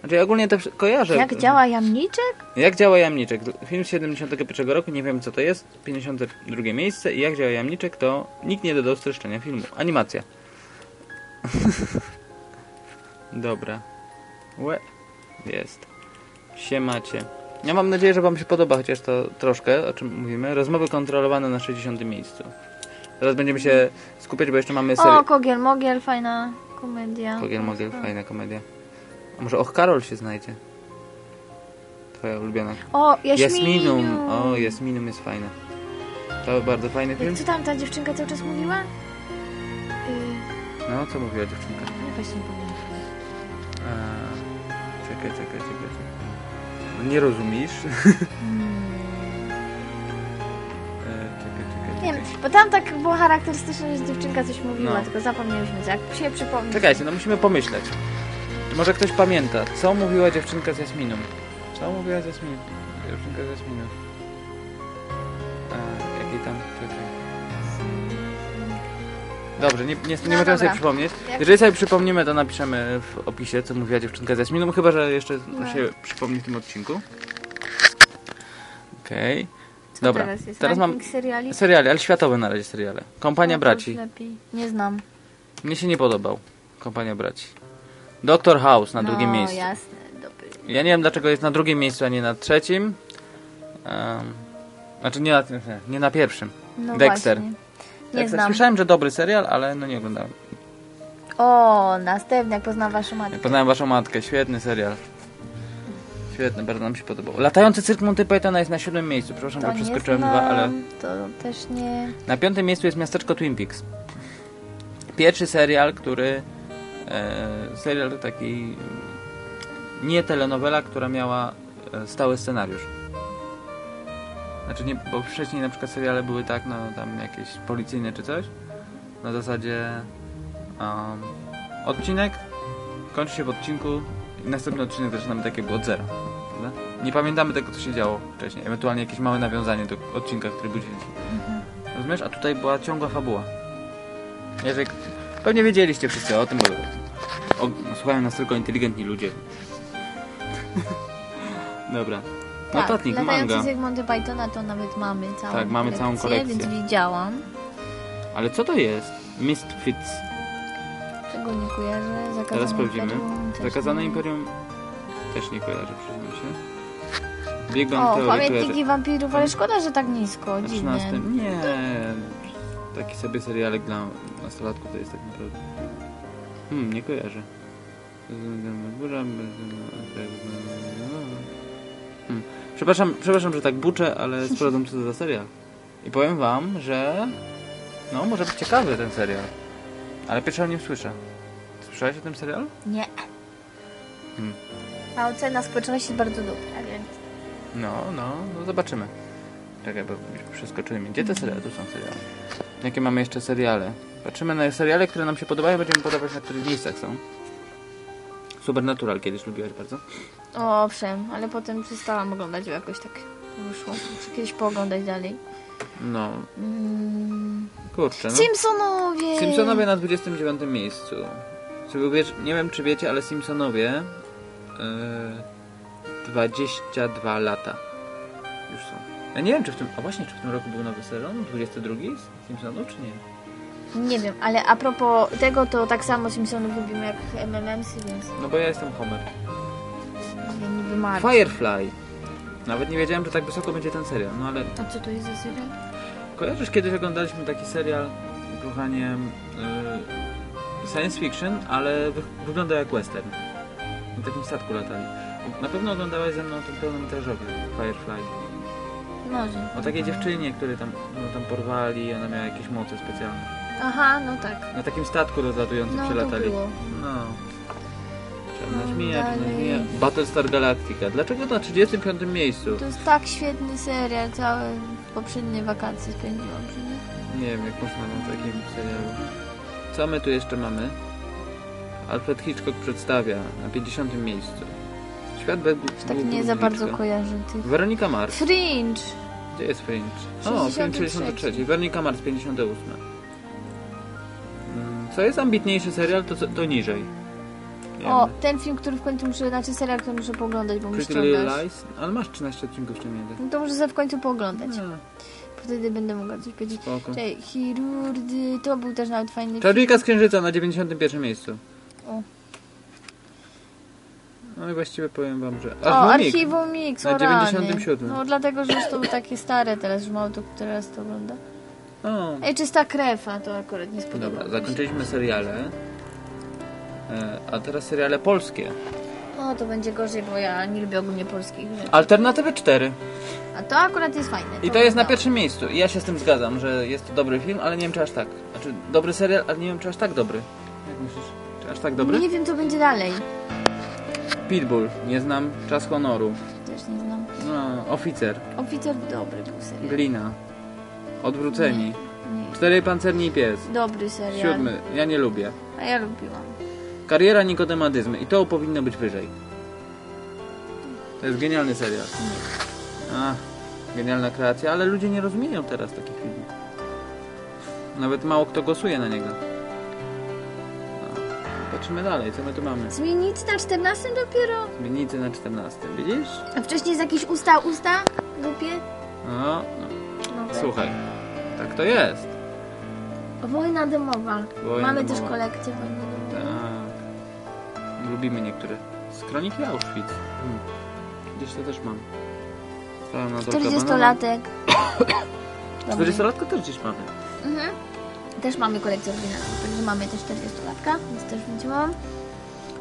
Znaczy ja ogólnie wszy- kojarzę. Jak działa jamniczek? Jak działa Jamniczek? Film z 71 roku, nie wiem co to jest. 52 miejsce. I jak działa Jamniczek to nikt nie dodał streszczenia filmu. Animacja. Dobra. Łe. Jest. Siemacie. Ja mam nadzieję, że Wam się podoba chociaż to troszkę, o czym mówimy. Rozmowy kontrolowane na 60 miejscu. Teraz będziemy się skupiać, bo jeszcze mamy serię. O, Kogiel Mogiel, fajna komedia. Pogiel Mogiel, fajna komedia. A może Och Karol się znajdzie? Twoja ulubiona. O, Jaśminiu. Jasminum. O, Jasminum jest fajne. To bardzo fajny film. Co tam ta dziewczynka cały czas mówiła? Yy, No, co mówiła dziewczynka? nie właśnie nie pamiętam. Eee, czekaj, czekaj, czekaj. czekaj. No, nie rozumiesz? Czekaj, czekaj, Nie wiem, bo tam tak było charakterystyczne, że dziewczynka coś mówiła, No. tylko zapomnieliśmy. Jak się przypomni. Czekajcie, no musimy pomyśleć. Może ktoś pamięta, co mówiła dziewczynka z Jasminą? Co mówiła z Jasminą? Dziewczynka z Jasminą. Eee, jakiej tam? Czekaj. Dobrze, nie, nie, nie No możemy dobra. sobie przypomnieć. Jeżeli sobie przypomnimy, to napiszemy w opisie, co mówiła dziewczynka z Jasminą, chyba, że jeszcze No. się przypomni w tym odcinku. Okej. Co Dobra, teraz jest? teraz mam seriali? seriale, ale światowe na razie seriale. Kompania No Braci. Lepiej. Nie znam. Mnie się nie podobał. Kompania Braci. Doktor House na no, drugim miejscu. jasne, dobry. Ja nie wiem dlaczego jest na drugim miejscu, a nie na trzecim. Um, znaczy nie na, nie, na pierwszym. No Dexter. właśnie. Nie Dexter. znam. Słyszałem, że dobry serial, ale no nie oglądałem. O, następny, jak poznam waszą matkę. Jak poznałem waszą matkę, świetny serial. Świetny, bardzo nam się podobał. Latający cyrk Monty Pythona jest na siódmym miejscu. Przepraszam, To bo nie przeskoczyłem dwa, ale... To też nie... Na piątym miejscu jest miasteczko Twin Peaks. Pierwszy serial, który... E, serial taki... Nie telenowela, która miała e, stały scenariusz. Znaczy nie, bo wcześniej na przykład seriale były tak, no tam jakieś policyjne czy coś. Na zasadzie um, odcinek kończy się w odcinku i następny odcinek zaczynamy tak jakby od zera. Prawda? Nie pamiętamy tego, co się działo wcześniej. Ewentualnie jakieś małe nawiązanie do odcinka, który był dzisiaj. Rozumiesz? A tutaj była ciągła fabuła. Jeżeli... Pewnie wiedzieliście wszyscy o tym, bo o, słuchają nas tylko inteligentni ludzie. Dobra. Notatnik, tak, manga. latający z Monty Pythona to nawet mamy całą Tak, mamy całą kolekcję. Więc widziałam. Ale co to jest? Misfits. Czego nie kojarzę. Zakazane Teraz sprawdzimy. Zakazane nie. Imperium też nie kojarzę, przyznam się. Big Bang O, Theory kojarzę. pamiętniki wampirów, ale szkoda, że tak nisko. Na Dziwne. 13. Nie. Taki sobie serialek dla nastolatków to jest tak naprawdę. Hmm, nie kojarzę. Hmm. Przepraszam, przepraszam, że tak buczę, ale sprawdzam co to za serial. I powiem wam, że no może być ciekawy ten serial. Ale pierwszy o nim słyszę. Słyszałeś o tym serialu? Nie. Hmm. A ocena społeczności jest bardzo dobra, więc... No, no, no zobaczymy. Czekaj, bo przeskoczyły mi. Gdzie te seriale? Tu są seriale. Jakie mamy jeszcze seriale? Patrzymy na seriale, które nam się podobają, będziemy podawać na których miejscach są. Supernatural kiedyś lubiłaś bardzo. O, owszem, ale potem przestałam oglądać, bo jakoś tak wyszło. Muszę kiedyś pooglądać dalej. No, Mm. kurczę. No. Simpsonowie! Simpsonowie na 29 miejscu. Wiesz, nie wiem czy wiecie, ale Simpsonowie yy, 22 lata już są. Ja nie wiem czy w tym, a właśnie czy w tym roku był nowy sezon? 22 z Simpsonów czy nie? Nie wiem, ale a propos tego, to tak samo Simpsonów lubimy jak MMMsy, więc... No bo ja jestem Homer. March. Firefly. Nawet nie wiedziałem, że tak wysoko będzie ten serial, no ale A co to jest za serial? kojarzysz kiedyś oglądaliśmy taki serial, kochanie, y, science fiction, ale wy, wygląda jak western. Na takim statku latali. Na pewno oglądałaś ze mną ten pełnometrażowy Firefly. Może. O takiej dziewczynie, której tam, no, tam porwali, ona miała jakieś moce specjalne. Aha, no tak. Na takim statku rozlatującym No to przelatali. było. No. Czarna No, czarna dalej. Battlestar Galactica. Dlaczego na 35 miejscu? To jest tak świetny serial, całe poprzednie wakacje spędziłam przy nim. Nie wiem, jak można na takim serialu. Co my tu jeszcze mamy? Alfred Hitchcock przedstawia na 50 miejscu. Świat Już tak nie za bardzo kojarzę tych. Weronika Mars. Fringe! Gdzie jest Fringe? O, Fringe 63. Weronika Mars 58. Co jest ambitniejszy serial, to, to niżej. Nie O, wiem. ten film, który w końcu muszę, znaczy serial, który muszę pooglądać, bo Little ściągasz. Lies? Ale masz 13 odcinków ściągniętych. No to muszę sobie w końcu pooglądać. A, Wtedy będę mogła coś powiedzieć. spoko. Cześć, chirurdy, to był też nawet fajny film. Czarownika z Księżyca na 91 miejscu. O. No i właściwie powiem wam, że... O, Archimik. Archiwum Mix, Na o rany. 97. No dlatego, że już to takie stare teraz, już mało to teraz to ogląda. O, Ej, czysta krew, a to akurat nie spodoba dobra, zakończyliśmy seriale. E, A teraz seriale polskie. O, to będzie gorzej, bo ja nie lubię ogólnie polskich rzeczy. Alternatywy 4. A to akurat jest fajne. I to jest na pierwszym miejscu. I ja się z tym zgadzam, że jest to dobry film, ale nie wiem czy aż tak. Znaczy, dobry serial, ale nie wiem czy aż tak dobry. Jak myślisz? Czy aż tak dobry? Nie wiem, co będzie dalej. Pitbull, nie znam. Czas honoru. Też nie znam. No, oficer. Oficer dobry był serial. Glina. Odwróceni. Nie. Cztery pancerni pies. Dobry serial. Siódmy. Ja nie lubię. A ja lubiłam. Kariera Nikodemadyzmy. I to powinno być wyżej. To jest genialny serial. A, genialna kreacja, ale ludzie nie rozumieją teraz takich filmów. Nawet mało kto głosuje na niego. No. Patrzymy dalej, co my tu mamy? Zmienić na 14 dopiero? Zmiennicy na 14. Widzisz? A wcześniej jest jakieś usta, usta? Grupie? No, no. No, słuchaj. Tak to jest. Wojna domowa. Wojna Mamy też kolekcję wojny domowej. Tak. Lubimy niektóre. Z kroniki Auschwitz. Hmm. Gdzieś to też mam. Stała na dolka banana. 40-latek. Dobry. 40-latka też gdzieś mamy. Mhm. Też mamy kolekcję oryginalną, także mamy też 40-latka, więc też mam.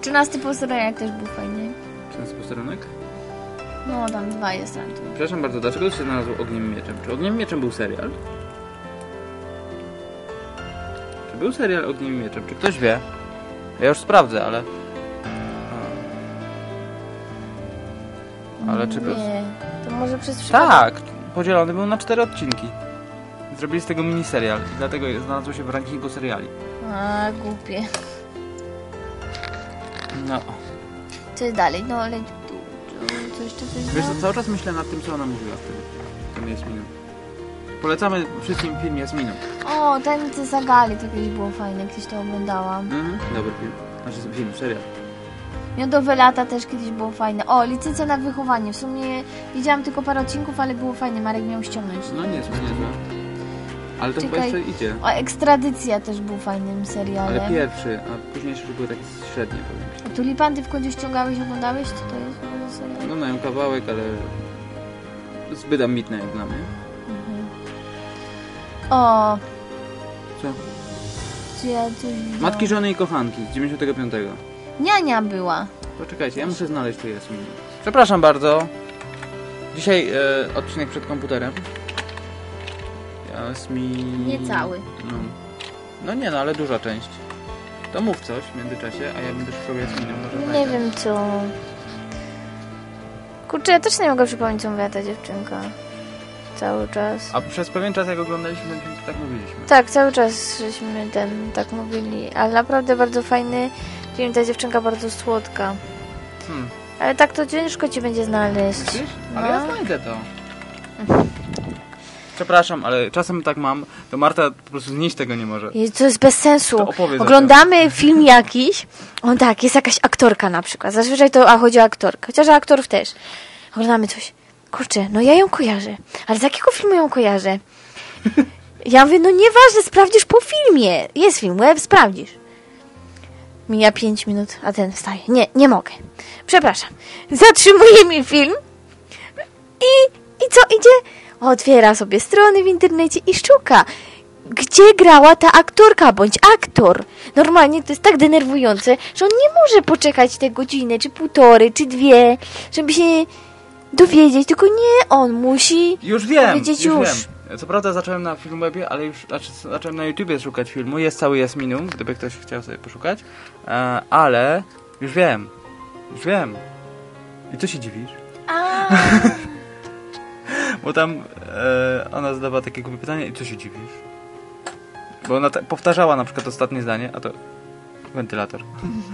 13 posterajak też był fajny. Często posterunek? No, tam dwa jest tam. Przepraszam bardzo, dlaczego to się znalazł Ogniem Mieczem? Czy Ogniem Mieczem był serial? Był serial Ogniem Mieczem? Czy ktoś wie? Ja już sprawdzę, ale... Ale czy. Nie, to może przez przypadek. Tak! Podzielony był na cztery odcinki. Zrobili z tego miniserial i dlatego znalazło się w rankingu seriali. A, głupie. No. Co jest dalej? No, leć tu, tu, co jeszcze coś Wiesz co, cały czas myślę nad tym, co ona mówiła wtedy. Tym Jasminą. Polecamy wszystkim film Jasminu. O, Tajemnice Zagali, to kiedyś było fajne, kiedyś to oglądałam. Mhm. Dobry film. Znaczy film, serial. Miodowe lata też kiedyś było fajne. O, licencja na wychowanie. W sumie widziałam tylko parę odcinków, ale było fajne. Marek miał ściągnąć. No niezłe, niezłe. Ale to chyba Czekaj. jeszcze idzie. O, Ekstradycja też był fajnym serialem. Ale pierwszy, a późniejsze już były takie średnie, powiem. A tulipanty w końcu ściągałeś, oglądałeś? Co to jest w ogóle serial? No mają kawałek, ale zbyt ambitne jak dla mnie. O, Co? czy ja coś widziałam? Matki, żony i kochanki z 95. Niania była. Poczekajcie, ja muszę znaleźć tu Jasmin. Przepraszam bardzo. Dzisiaj e, odcinek przed komputerem. Jasmin... Nie cały. No. no nie, no ale duża część. To mów coś w międzyczasie, a ja będę szukał Jasminy. Może Nie znajdę. wiem co. Kurczę, ja też nie mogę przypomnieć, co mówiła ta dziewczynka. Cały czas. A przez pewien czas jak oglądaliśmy ten film, to tak mówiliśmy. Tak, cały czas żeśmy ten tak mówili, ale naprawdę bardzo fajny film, ta dziewczynka bardzo słodka. Hmm. Ale tak to ciężko ci będzie znaleźć. Myślisz? Ale No. ja znajdę to. Przepraszam, ale czasem tak mam, to Marta po prostu znieść tego nie może. To jest bez sensu. Oglądamy film jakiś, on tak, jest jakaś aktorka na przykład. Zazwyczaj to a chodzi o aktorkę, chociaż aktorów też. Oglądamy coś. Kurczę, no ja ją kojarzę. Ale z jakiego filmu ją kojarzę? Ja mówię, no nieważne, sprawdzisz po filmie. Jest film, web, sprawdzisz. Mija 5 minut, a ten wstaje. Nie, nie mogę. Przepraszam. Zatrzymuje mi film i, i co idzie? Otwiera sobie strony w internecie i szuka. Gdzie grała ta aktorka bądź aktor? Normalnie to jest tak denerwujące, że on nie może poczekać te godziny, czy półtory, czy dwie, żeby się dowiedzieć, tylko nie, on musi Już wiem, powiedzieć już, już. wiem. Co prawda zacząłem na Filmwebie, ale już znaczy, zacząłem na YouTubie szukać filmu. Jest cały Jasminum, gdyby ktoś chciał sobie poszukać. E, ale już wiem. Już wiem. I co się dziwisz? A, Bo tam e, ona zadawała takie głupie pytanie i co się dziwisz? Bo ona ta, powtarzała na przykład ostatnie zdanie, a to wentylator.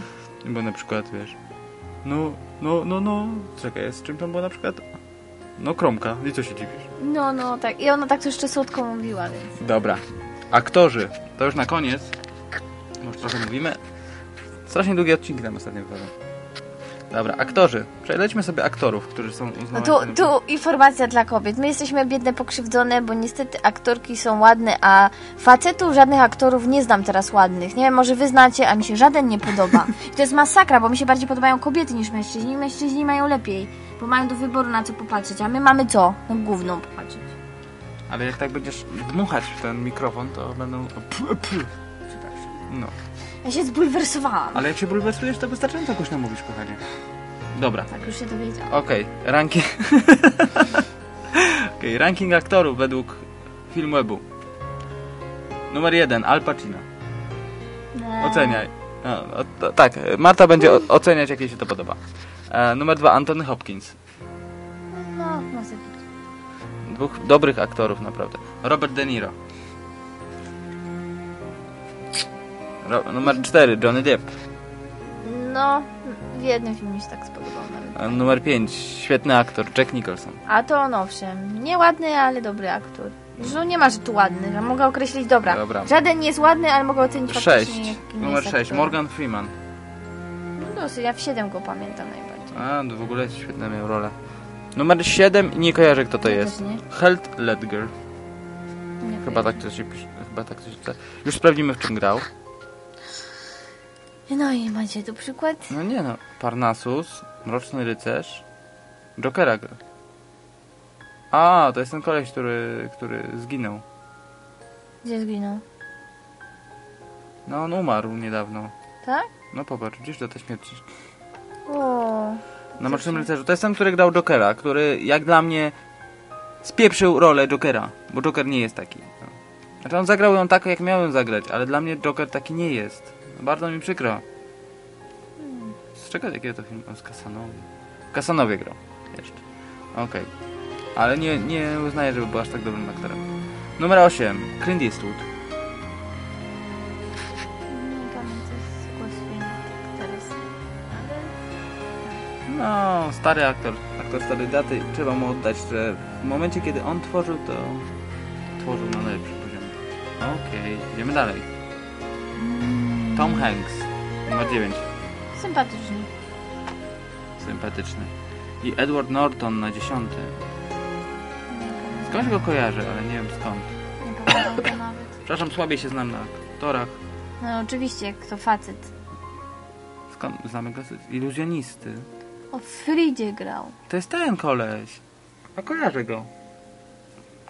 Bo na przykład, wiesz, no, no, no, no, czekaj, z czym tam było na przykład? No, kromka, i co się dziwisz? no, no, tak. I ona tak to jeszcze słodko mówiła, więc... Dobra, aktorzy, to już na koniec, już trochę mówimy. Strasznie długie odcinki tam ostatnio wychodzą. Dobra, aktorzy. Przejdźmy sobie aktorów, którzy są No uznawani. tu, tu informacja dla kobiet. My jesteśmy biedne, pokrzywdzone, bo niestety aktorki są ładne, a facetów żadnych aktorów nie znam teraz ładnych. Nie wiem, może wy znacie, a mi się żaden nie podoba. I to jest masakra, bo mi się bardziej podobają kobiety niż mężczyźni. Mężczyźni mają lepiej, bo mają do wyboru na co popatrzeć, a my mamy co? No gówno popatrzeć. Ale jak tak będziesz dmuchać w ten mikrofon, to będą... Przepraszam. No. Ja się zbulwersowałam. Ale jak się bulwersujesz, to wystarczająco głośno mówisz, kochanie. Dobra, Tak już się dowiedziałam. okej, ranking... okej, ranking aktorów według Filmwebu. Numer jeden, Al Pacino. No. Oceniaj. A, o, to, tak, Marta będzie o, oceniać, jak jej się to podoba. E, numer dwa, Anthony Hopkins. No, może być. Dwóch dobrych aktorów, naprawdę. Robert De Niro. Ro, numer cztery, Johnny Depp. No, w jednym filmie mi się tak spodobał nawet. Numer pięć, świetny aktor, Jack Nicholson. A to on owszem, nieładny, ale dobry aktor. Zresztą nie ma, że tu ładny, że mogę określić, dobra. Dobra. Żaden nie jest ładny, ale mogę ocenić Sześć, faktycznie, jakim numer jest sześć, aktorem. Morgan Freeman. No dosyć, ja w 7 go pamiętam najbardziej. A, w ogóle świetna miał rolę. Numer 7 i nie kojarzę kto to Ja jest. Heath Ledger. Nie Chyba tak to się pisze. Chyba tak to się czyta. Już sprawdzimy w czym grał. No i macie tu przykład. No nie no. Parnassus, Mroczny Rycerz, Jokera gra. A, to jest ten koleś, który, który zginął. Gdzie zginął? No on umarł niedawno. Tak? No popatrz, gdzieś do tej śmierci. O, Na Mrocznym Rycerzu. To jest ten, który grał Jokera, który jak dla mnie spieprzył rolę Jokera, bo Joker nie jest taki. No. Znaczy on zagrał ją tak, jak miał ją zagrać, ale dla mnie Joker taki nie jest. Bardzo mi przykro. Z czego jakiego to film? Z Kasanowy. Kasanowie grał jeszcze. Okej. Ale nie, nie uznaję, żeby był aż tak dobrym aktorem. Numer 8. Clint Eastwood. No, stary aktor. Aktor starej daty. Trzeba mu oddać, że w momencie, kiedy on tworzył, to tworzył na najlepszym poziomie. Okej, idziemy dalej. Tom Hanks. Numer 9. Sympatyczny. Sympatyczny. I Edward Norton na 10. Skądś go kojarzę, ale nie wiem skąd. Nie pamiętam go nawet. Przepraszam, słabiej się znam na aktorach. No oczywiście, jak to facet. Skąd znamy go? Iluzjonisty. O Fridzie grał. To jest ten koleś. A kojarzę go.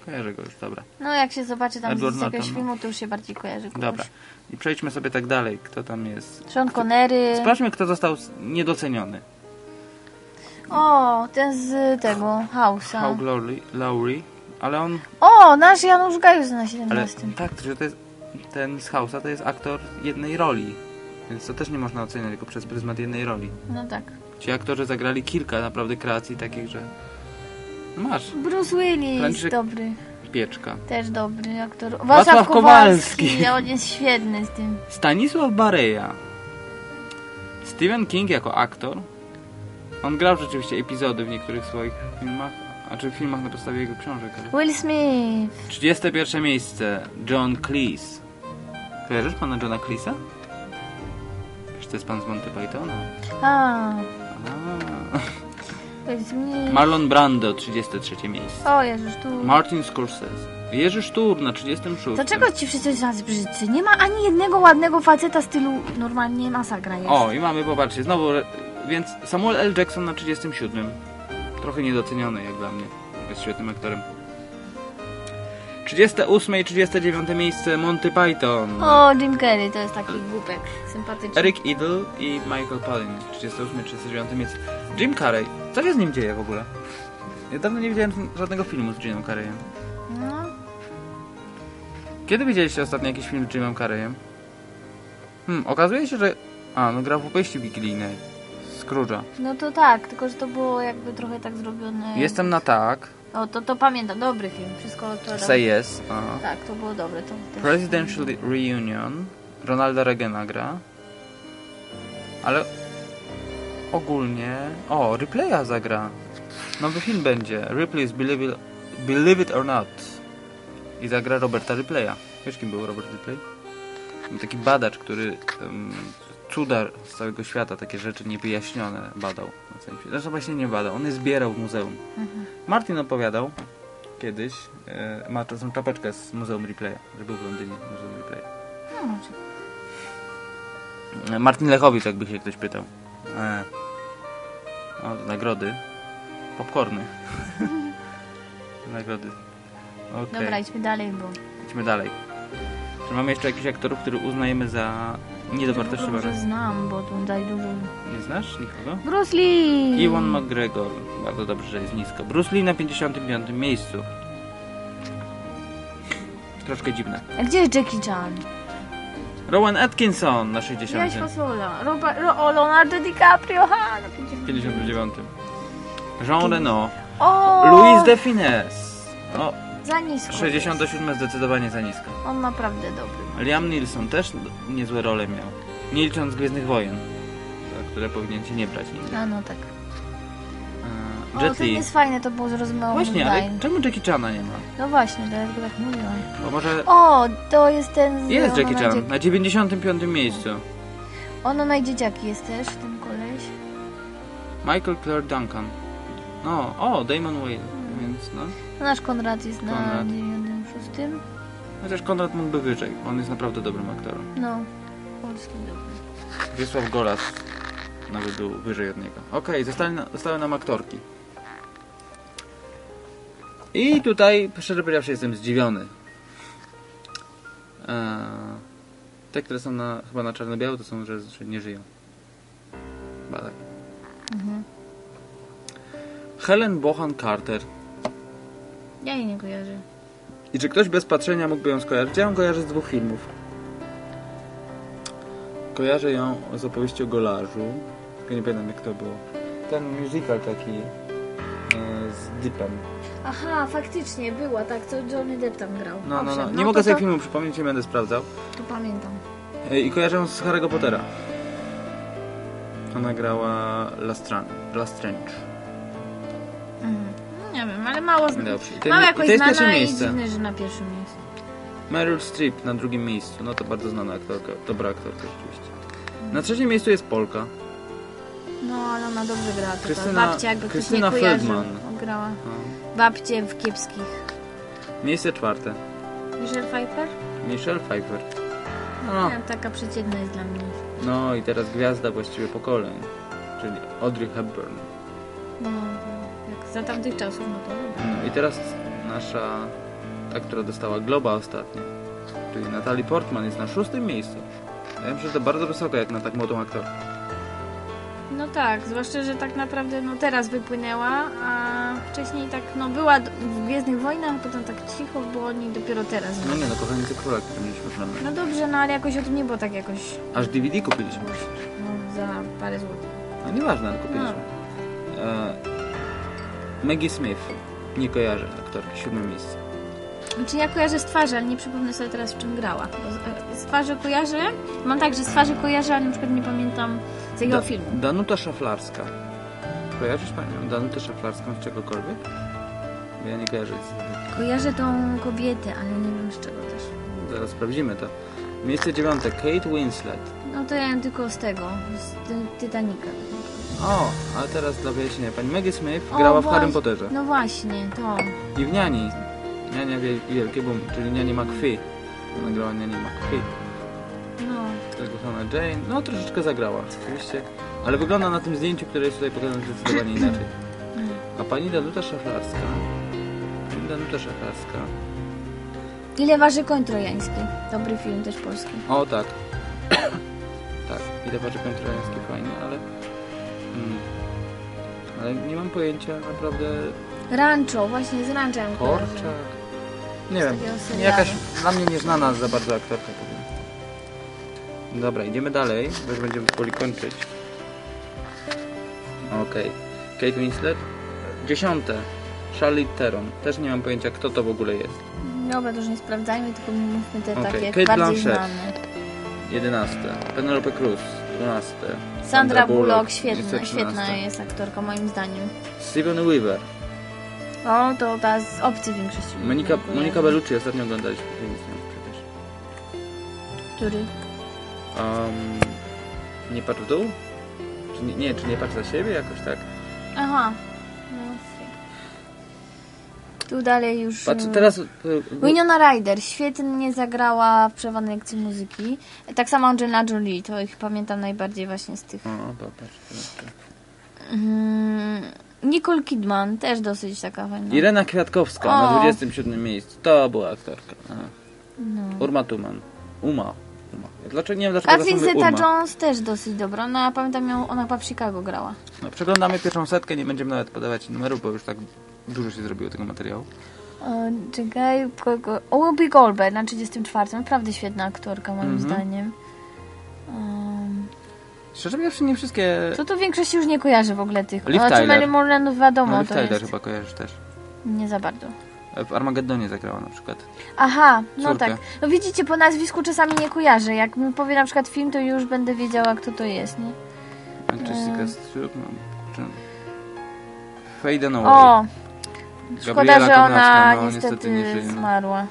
Kojarzę go już, dobra. No jak się zobaczy tam Edward z jakiegoś Norton, no. filmu, to już się bardziej kojarzy go. Dobra. I przejdźmy sobie tak dalej. Kto tam jest? Sean Connery. Sprawdźmy, kto został niedoceniony. O, ten z tego, House'a. Hugh Laurie, Laurie, ale on... O, nasz Janusz Gajus na Ale 17. tak, że to jest, ten z House'a to jest aktor jednej roli. Więc to też nie można oceniać tylko przez pryzmat jednej roli. No tak. Ci aktorzy zagrali kilka naprawdę kreacji takich, że... Masz, Bruce Willis, Franciszek- dobry. Pieczka. Też dobry aktor. Wacław, Wacław Kowalski. Kowalski. On jest świetny z tym. Stanisław Bareja. Stephen King jako aktor. On grał rzeczywiście epizody w niektórych swoich filmach, a czy w filmach na podstawie jego książek. Ale... Will Smith. 31 miejsce. John Cleese. Kojarzysz pana Johna Cleese'a? Wiesz, to jest pan z Monty Pythona. A, A. Smith. Marlon Brando, 33 miejsce. O Jezus, tu... Martin Scorsese. Jerzy Sztur na 36. Dlaczego ci wszyscy są tacy brzydcy? Nie ma ani jednego ładnego faceta stylu normalnie masakra jest. O, i mamy, popatrzcie, znowu, więc Samuel L. Jackson na 37. Trochę niedoceniony jak dla mnie. Jest świetnym aktorem. 38 i 39 miejsce Monty Python. O, Jim Carrey to jest taki głupek, sympatyczny. Eric Idle i Michael Palin. 38 i 39 miejsce. Jim Carrey. Co się z nim dzieje w ogóle? Ja dawno nie widziałem żadnego filmu z Jimem Carreyem. No, Kiedy widzieliście ostatnio jakiś film z Jimem Carreyem? Hmm, okazuje się, że... A, no gra w opowieści wigilijnej. Scrooge'a. no to tak, tylko że to było jakby trochę tak zrobione. Jestem na tak. O, to, to pamiętam, dobry film, wszystko to Say yes. Aha. Tak, to było dobre. To też. Presidential Reunion. Ronalda Reagana gra. Ale ogólnie... O, Ripley'a zagra. Nowy film będzie. Ripley's Believe It, Believe It or Not. I zagra Roberta Ripleya. Wiesz kim był Robert Ripley? Taki badacz, który um, cuda z całego świata, takie rzeczy niewyjaśnione badał. Na całym świecie. Zresztą właśnie nie badał, on je zbierał w muzeum. Martin opowiadał kiedyś, e, ma czasem czapeczkę z Muzeum Replaya, że był w Londynie, Muzeum Replaya. No, Martin Lechowicz, jakby się ktoś pytał. E. O, nagrody. Popcorny. nagrody. Okej, Dobra, idźmy dalej, bo... idźmy dalej. Czy mamy jeszcze jakichś aktorów, których uznajemy za niedowartościowane? Dobrze znam, bo tutaj dużo... Nie znasz nikogo? Bruce Lee! Iwan McGregor. Bardzo dobrze, że jest nisko. Bruce Lee na 55 miejscu. Troszkę dziwne. A gdzie jest Jackie Chan? Rowan Atkinson na 60. Jaś fasola. Roba, Ro, Leonardo DiCaprio, ha! Na 50. 59. Jean Reno. O! Louis de Finesse. No, Za nisko. 67 zdecydowanie za nisko. On naprawdę dobry. Liam Neeson też niezłe role miał. Nie licząc Gwiezdnych Wojen, za które powinien się nie brać nigdy. A no tak. O, Jet ten Li. jest fajny, to było z rozmową Właśnie, ale czemu Jackie Chana nie ma? No właśnie, teraz go tak mówiłam. Bo może O, to jest ten z... jest Jackie Chan na 95 miejscu. Ono na dzieciaki jest też, ten koleś. Michael Clare Duncan. No, o, Damon Wayne, więc no. Nasz Konrad jest na Konrad. 96. Chociaż Konrad mógłby wyżej, on jest naprawdę dobrym aktorem. No, polski dobry. Wiesław Golas nawet był wyżej od niego. Okej, zostały, na, zostały nam aktorki. I tutaj, szczerze powiedziawszy, jestem zdziwiony. Eee, te, które są na, chyba na czarno-biało, to są, że, że nie żyją. Chyba tak. Mhm. Helen Bohan Carter. Ja jej nie kojarzę. I czy ktoś bez patrzenia mógłby ją skojarzyć? Ja ją kojarzę z dwóch filmów. Kojarzę ją z opowieści o Golarzu. Tylko nie pamiętam jak to było. Ten musical taki Dipem. Aha, faktycznie była, tak, to Johnny Depp tam grał. No, no, no. Nie mogę to, sobie to, filmu przypomnieć, nie będę sprawdzał. To pamiętam. E, I kojarzę z Harry'ego Pottera. Ona grała Lestrange. Lestrange. Mhm. No, nie wiem, ale mało znam. Dobrze. I to, Mało i jakoś to jest pierwsze znana i miejsce. dziwne, że na pierwszym miejscu. Meryl Streep na drugim miejscu. No to bardzo znana aktorka. Dobra aktorka rzeczywiście. Na trzecim miejscu jest Polka. No, ale ona dobrze gra. To Krystyna- ta babcia, jakby Krystyna ktoś nie kojarzył, grała. No. Babcie w kiepskich. Miejsce czwarte. Michelle Pfeiffer? Michelle Pfeiffer. No. Taka przeciętna jest dla mnie. no i teraz gwiazda właściwie pokoleń. Czyli Audrey Hepburn. No, to jak za tamtych czasów, no to dobra. No i teraz nasza, ta, która dostała Globa ostatnio. Czyli Natalie Portman jest na szóstym miejscu. Ja myślę, że to bardzo wysoko jak na tak młodą aktorkę. No tak, zwłaszcza, że tak naprawdę no teraz wypłynęła, a wcześniej tak no była w Gwiezdnych Wojnach, a potem tak cicho było o niej dopiero teraz. No nie no, Kochanicy Króla, który mieliśmy w No dobrze, no ale jakoś od nie było tak jakoś Aż DVD kupiliśmy. no, za parę złotych. No nieważne, ale kupiliśmy. E, Maggie Smith. Nie kojarzę aktorki, siódme miejsce. Znaczy ja kojarzę z twarzy, ale nie przypomnę sobie teraz w czym grała. Bo z, e, z twarzy kojarzę, mam tak, że z twarzy kojarzę, ale na przykład nie pamiętam z jego Da- filmu. Danuta Szaflarska. Kojarzysz panią Danutę Szaflarską z czegokolwiek? Bo ja nie kojarzę. z- Kojarzę tą kobietę, ale nie wiem z czego też. Zaraz sprawdzimy to. Miejsce dziewiąte, Kate Winslet. No to ja tylko z tego, z Ty- Titanica. O, a teraz dla wyjaśnienia. Pani Maggie Smith O, grała w właśnie. Harrym Potterze. No właśnie, to. I w Niani. Niania Wiel- Wielkie, bo, czyli Nianie McPhee. Nagrała Nianie McPhee. No. Zgłoszona Jane, no troszeczkę zagrała, oczywiście. Ale wygląda na tym zdjęciu, które jest tutaj pokazane zdecydowanie inaczej. A pani Danuta Szaflarska. Pani Danuta Szaflarska. Ile waży koń trojański? Dobry film, też polski. O tak. tak, ile waży koń trojański fajnie, ale... Mm, ale nie mam pojęcia naprawdę... Rancho, właśnie z Ranchem. Korczak... Nie wiem, jakaś dla mnie nieznana za bardzo aktorka powiem. Dobra, idziemy dalej, bo już będziemy powoli kończyć. Okej. Kate Winslet. Dziesiąte. Charlize Theron. Też nie mam pojęcia kto to w ogóle jest. Dobra, to już nie sprawdzajmy, tylko mówmy te Okej, takie Kate bardziej Blanchett. znane. Jedenaste. Penelope Cruz. Dwunaste. Sandra Bullock, świetna, niestety świetna trzynaste. jest aktorka moim zdaniem. Steven Weaver. O, to ta z opcji większości. Monika. Monika Bellucci. Ostatnio oglądaliśmy film z nią przecież. Który? Um, nie patrz w dół? Czy nie, nie, czy nie patrz za siebie jakoś tak? Aha. No. Tu dalej już... Patrz, y, teraz... y, Winona Ryder świetnie zagrała w przewanej lekcji muzyki. Tak samo Angelina Jolie, to ich pamiętam najbardziej właśnie z tych. O, popatrz. Mm, Nicole Kidman też dosyć taka fajna. Irena Kwiatkowska O. na 27 miejscu. To była aktorka. No. Urma Tuman. Uma. Uma. Dlaczego, nie wiem dlaczego zawsze mówię Zeta-Jones też dosyć dobra. No, a pamiętam ją, ona chyba w Chicago grała. No, przeglądamy pierwszą setkę, nie będziemy nawet podawać numerów, bo już tak dużo się zrobiło tego materiału. E, czekaj, kogo? Whoopi Goldberg na 34. Naprawdę świetna aktorka moim Mhm. zdaniem. Um, Szczerze mówiąc, nie wszystkie... to to w większości już nie kojarzę w ogóle tych. Liv A czy Tyler. Mary Morelandów wiadomo, no, Liv to Tyler jest. chyba kojarzysz też. Nie za bardzo. W Armagedonie zagrała na przykład. Aha, no Córkę. tak. No widzicie, po nazwisku czasami nie kojarzę. Jak mi powie na przykład film, to już będę wiedziała, kto to jest, nie? Jessica Stewart, no, czy... Dunaway. O! Szkoda, Gabriela że ona no, niestety, niestety nie żyje, no. zmarła.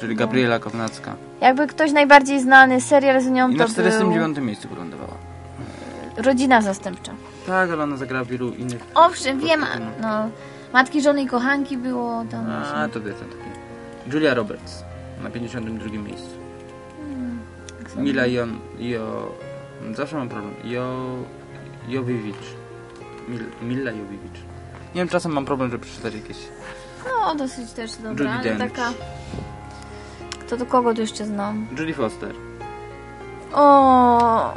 Czyli Gabriela Kownacka. Jakby ktoś najbardziej znany serial z nią I na to 49 miejscu wylądowała. był Rodzina Zastępcza. Tak, ale ona zagrała w wielu innych... Owszem, wiem, No. Matki, żony i kochanki było tam. A, to wie ten taki. Julia Roberts na 52 miejscu. Tak samo. Mila Jon... Jo... Zawsze mam problem. Jo... Jowicz. Mil, Mila Jowicz. Nie wiem, czasem mam problem, żeby przeczytać jakieś... No, dosyć też dobra, Judi ale Dench. taka... Kto to kogo tu jeszcze znam? Julie Foster. O,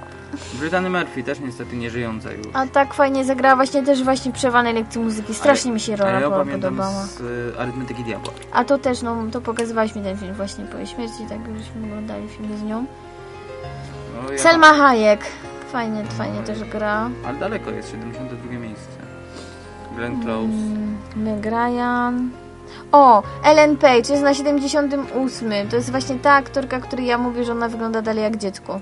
Brittany Murphy, też niestety nie żyjąca już. a tak fajnie zagrała właśnie też właśnie w przewanej lekcji muzyki. Strasznie mi się rola ja pamiętam podobała. z y, Arytmetyki Diabła. A to też, no, to pokazywałeś mi ten film właśnie po jej śmierci, tak żeśmy oglądali film z nią. No, ja Selma Hayek. Fajnie, fajnie też gra. Ale daleko jest, 72 miejsce. Glenn Close. Mm, Meg Ryan. O, Ellen Page jest na 78. To jest właśnie ta aktorka, której ja mówię, że ona wygląda dalej jak dziecko.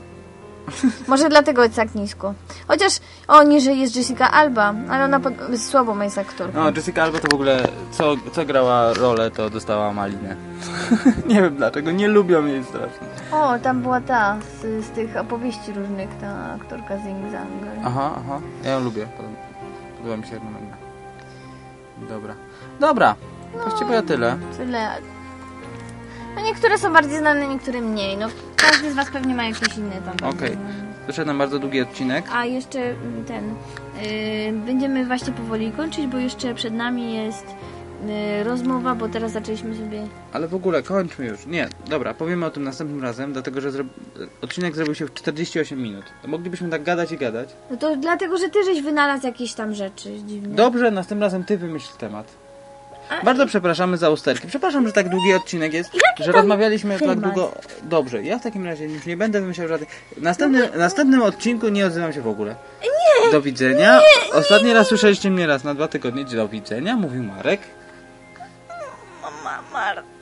Może dlatego jest tak nisko. Chociaż o, niżej jest Jessica Alba, ale ona pod... słabą jest aktorką. No, Jessica Alba to w ogóle, co, co grała rolę, to dostała malinę. nie wiem dlaczego, nie lubią jej strasznie. O, tam była ta z, z tych opowieści różnych, ta aktorka z Zang. Aha, aha, ja ją lubię. Podoba, mi się malina. Dobra. Dobra, właściwie ja tyle. Tyle. No niektóre są bardziej znane, niektóre mniej. No każdy z was pewnie ma jakieś inne tam. Okej. Wyszedł nam bardzo długi odcinek. A jeszcze mm, ten. Yy, będziemy właśnie powoli kończyć, bo jeszcze przed nami jest yy, rozmowa, bo teraz zaczęliśmy sobie. Ale w ogóle kończmy już. Nie, dobra, powiemy o tym następnym razem, dlatego że zro... odcinek zrobił się w 48 minut. To moglibyśmy tak gadać i gadać. No to dlatego, że ty żeś wynalazł jakieś tam rzeczy dziwne. Dobrze, następnym razem ty wymyśl temat. Bardzo przepraszamy za usterki. Przepraszam, że tak długi odcinek jest, że tam rozmawialiśmy tak temat? długo. Dobrze, ja w takim razie już nie będę wymyślał żadnych. W następnym, następnym odcinku nie odzywam się w ogóle. Nie! Do widzenia. Ostatni raz słyszeliście mnie raz na dwa tygodnie. Do widzenia, mówił Marek. Mama Marta.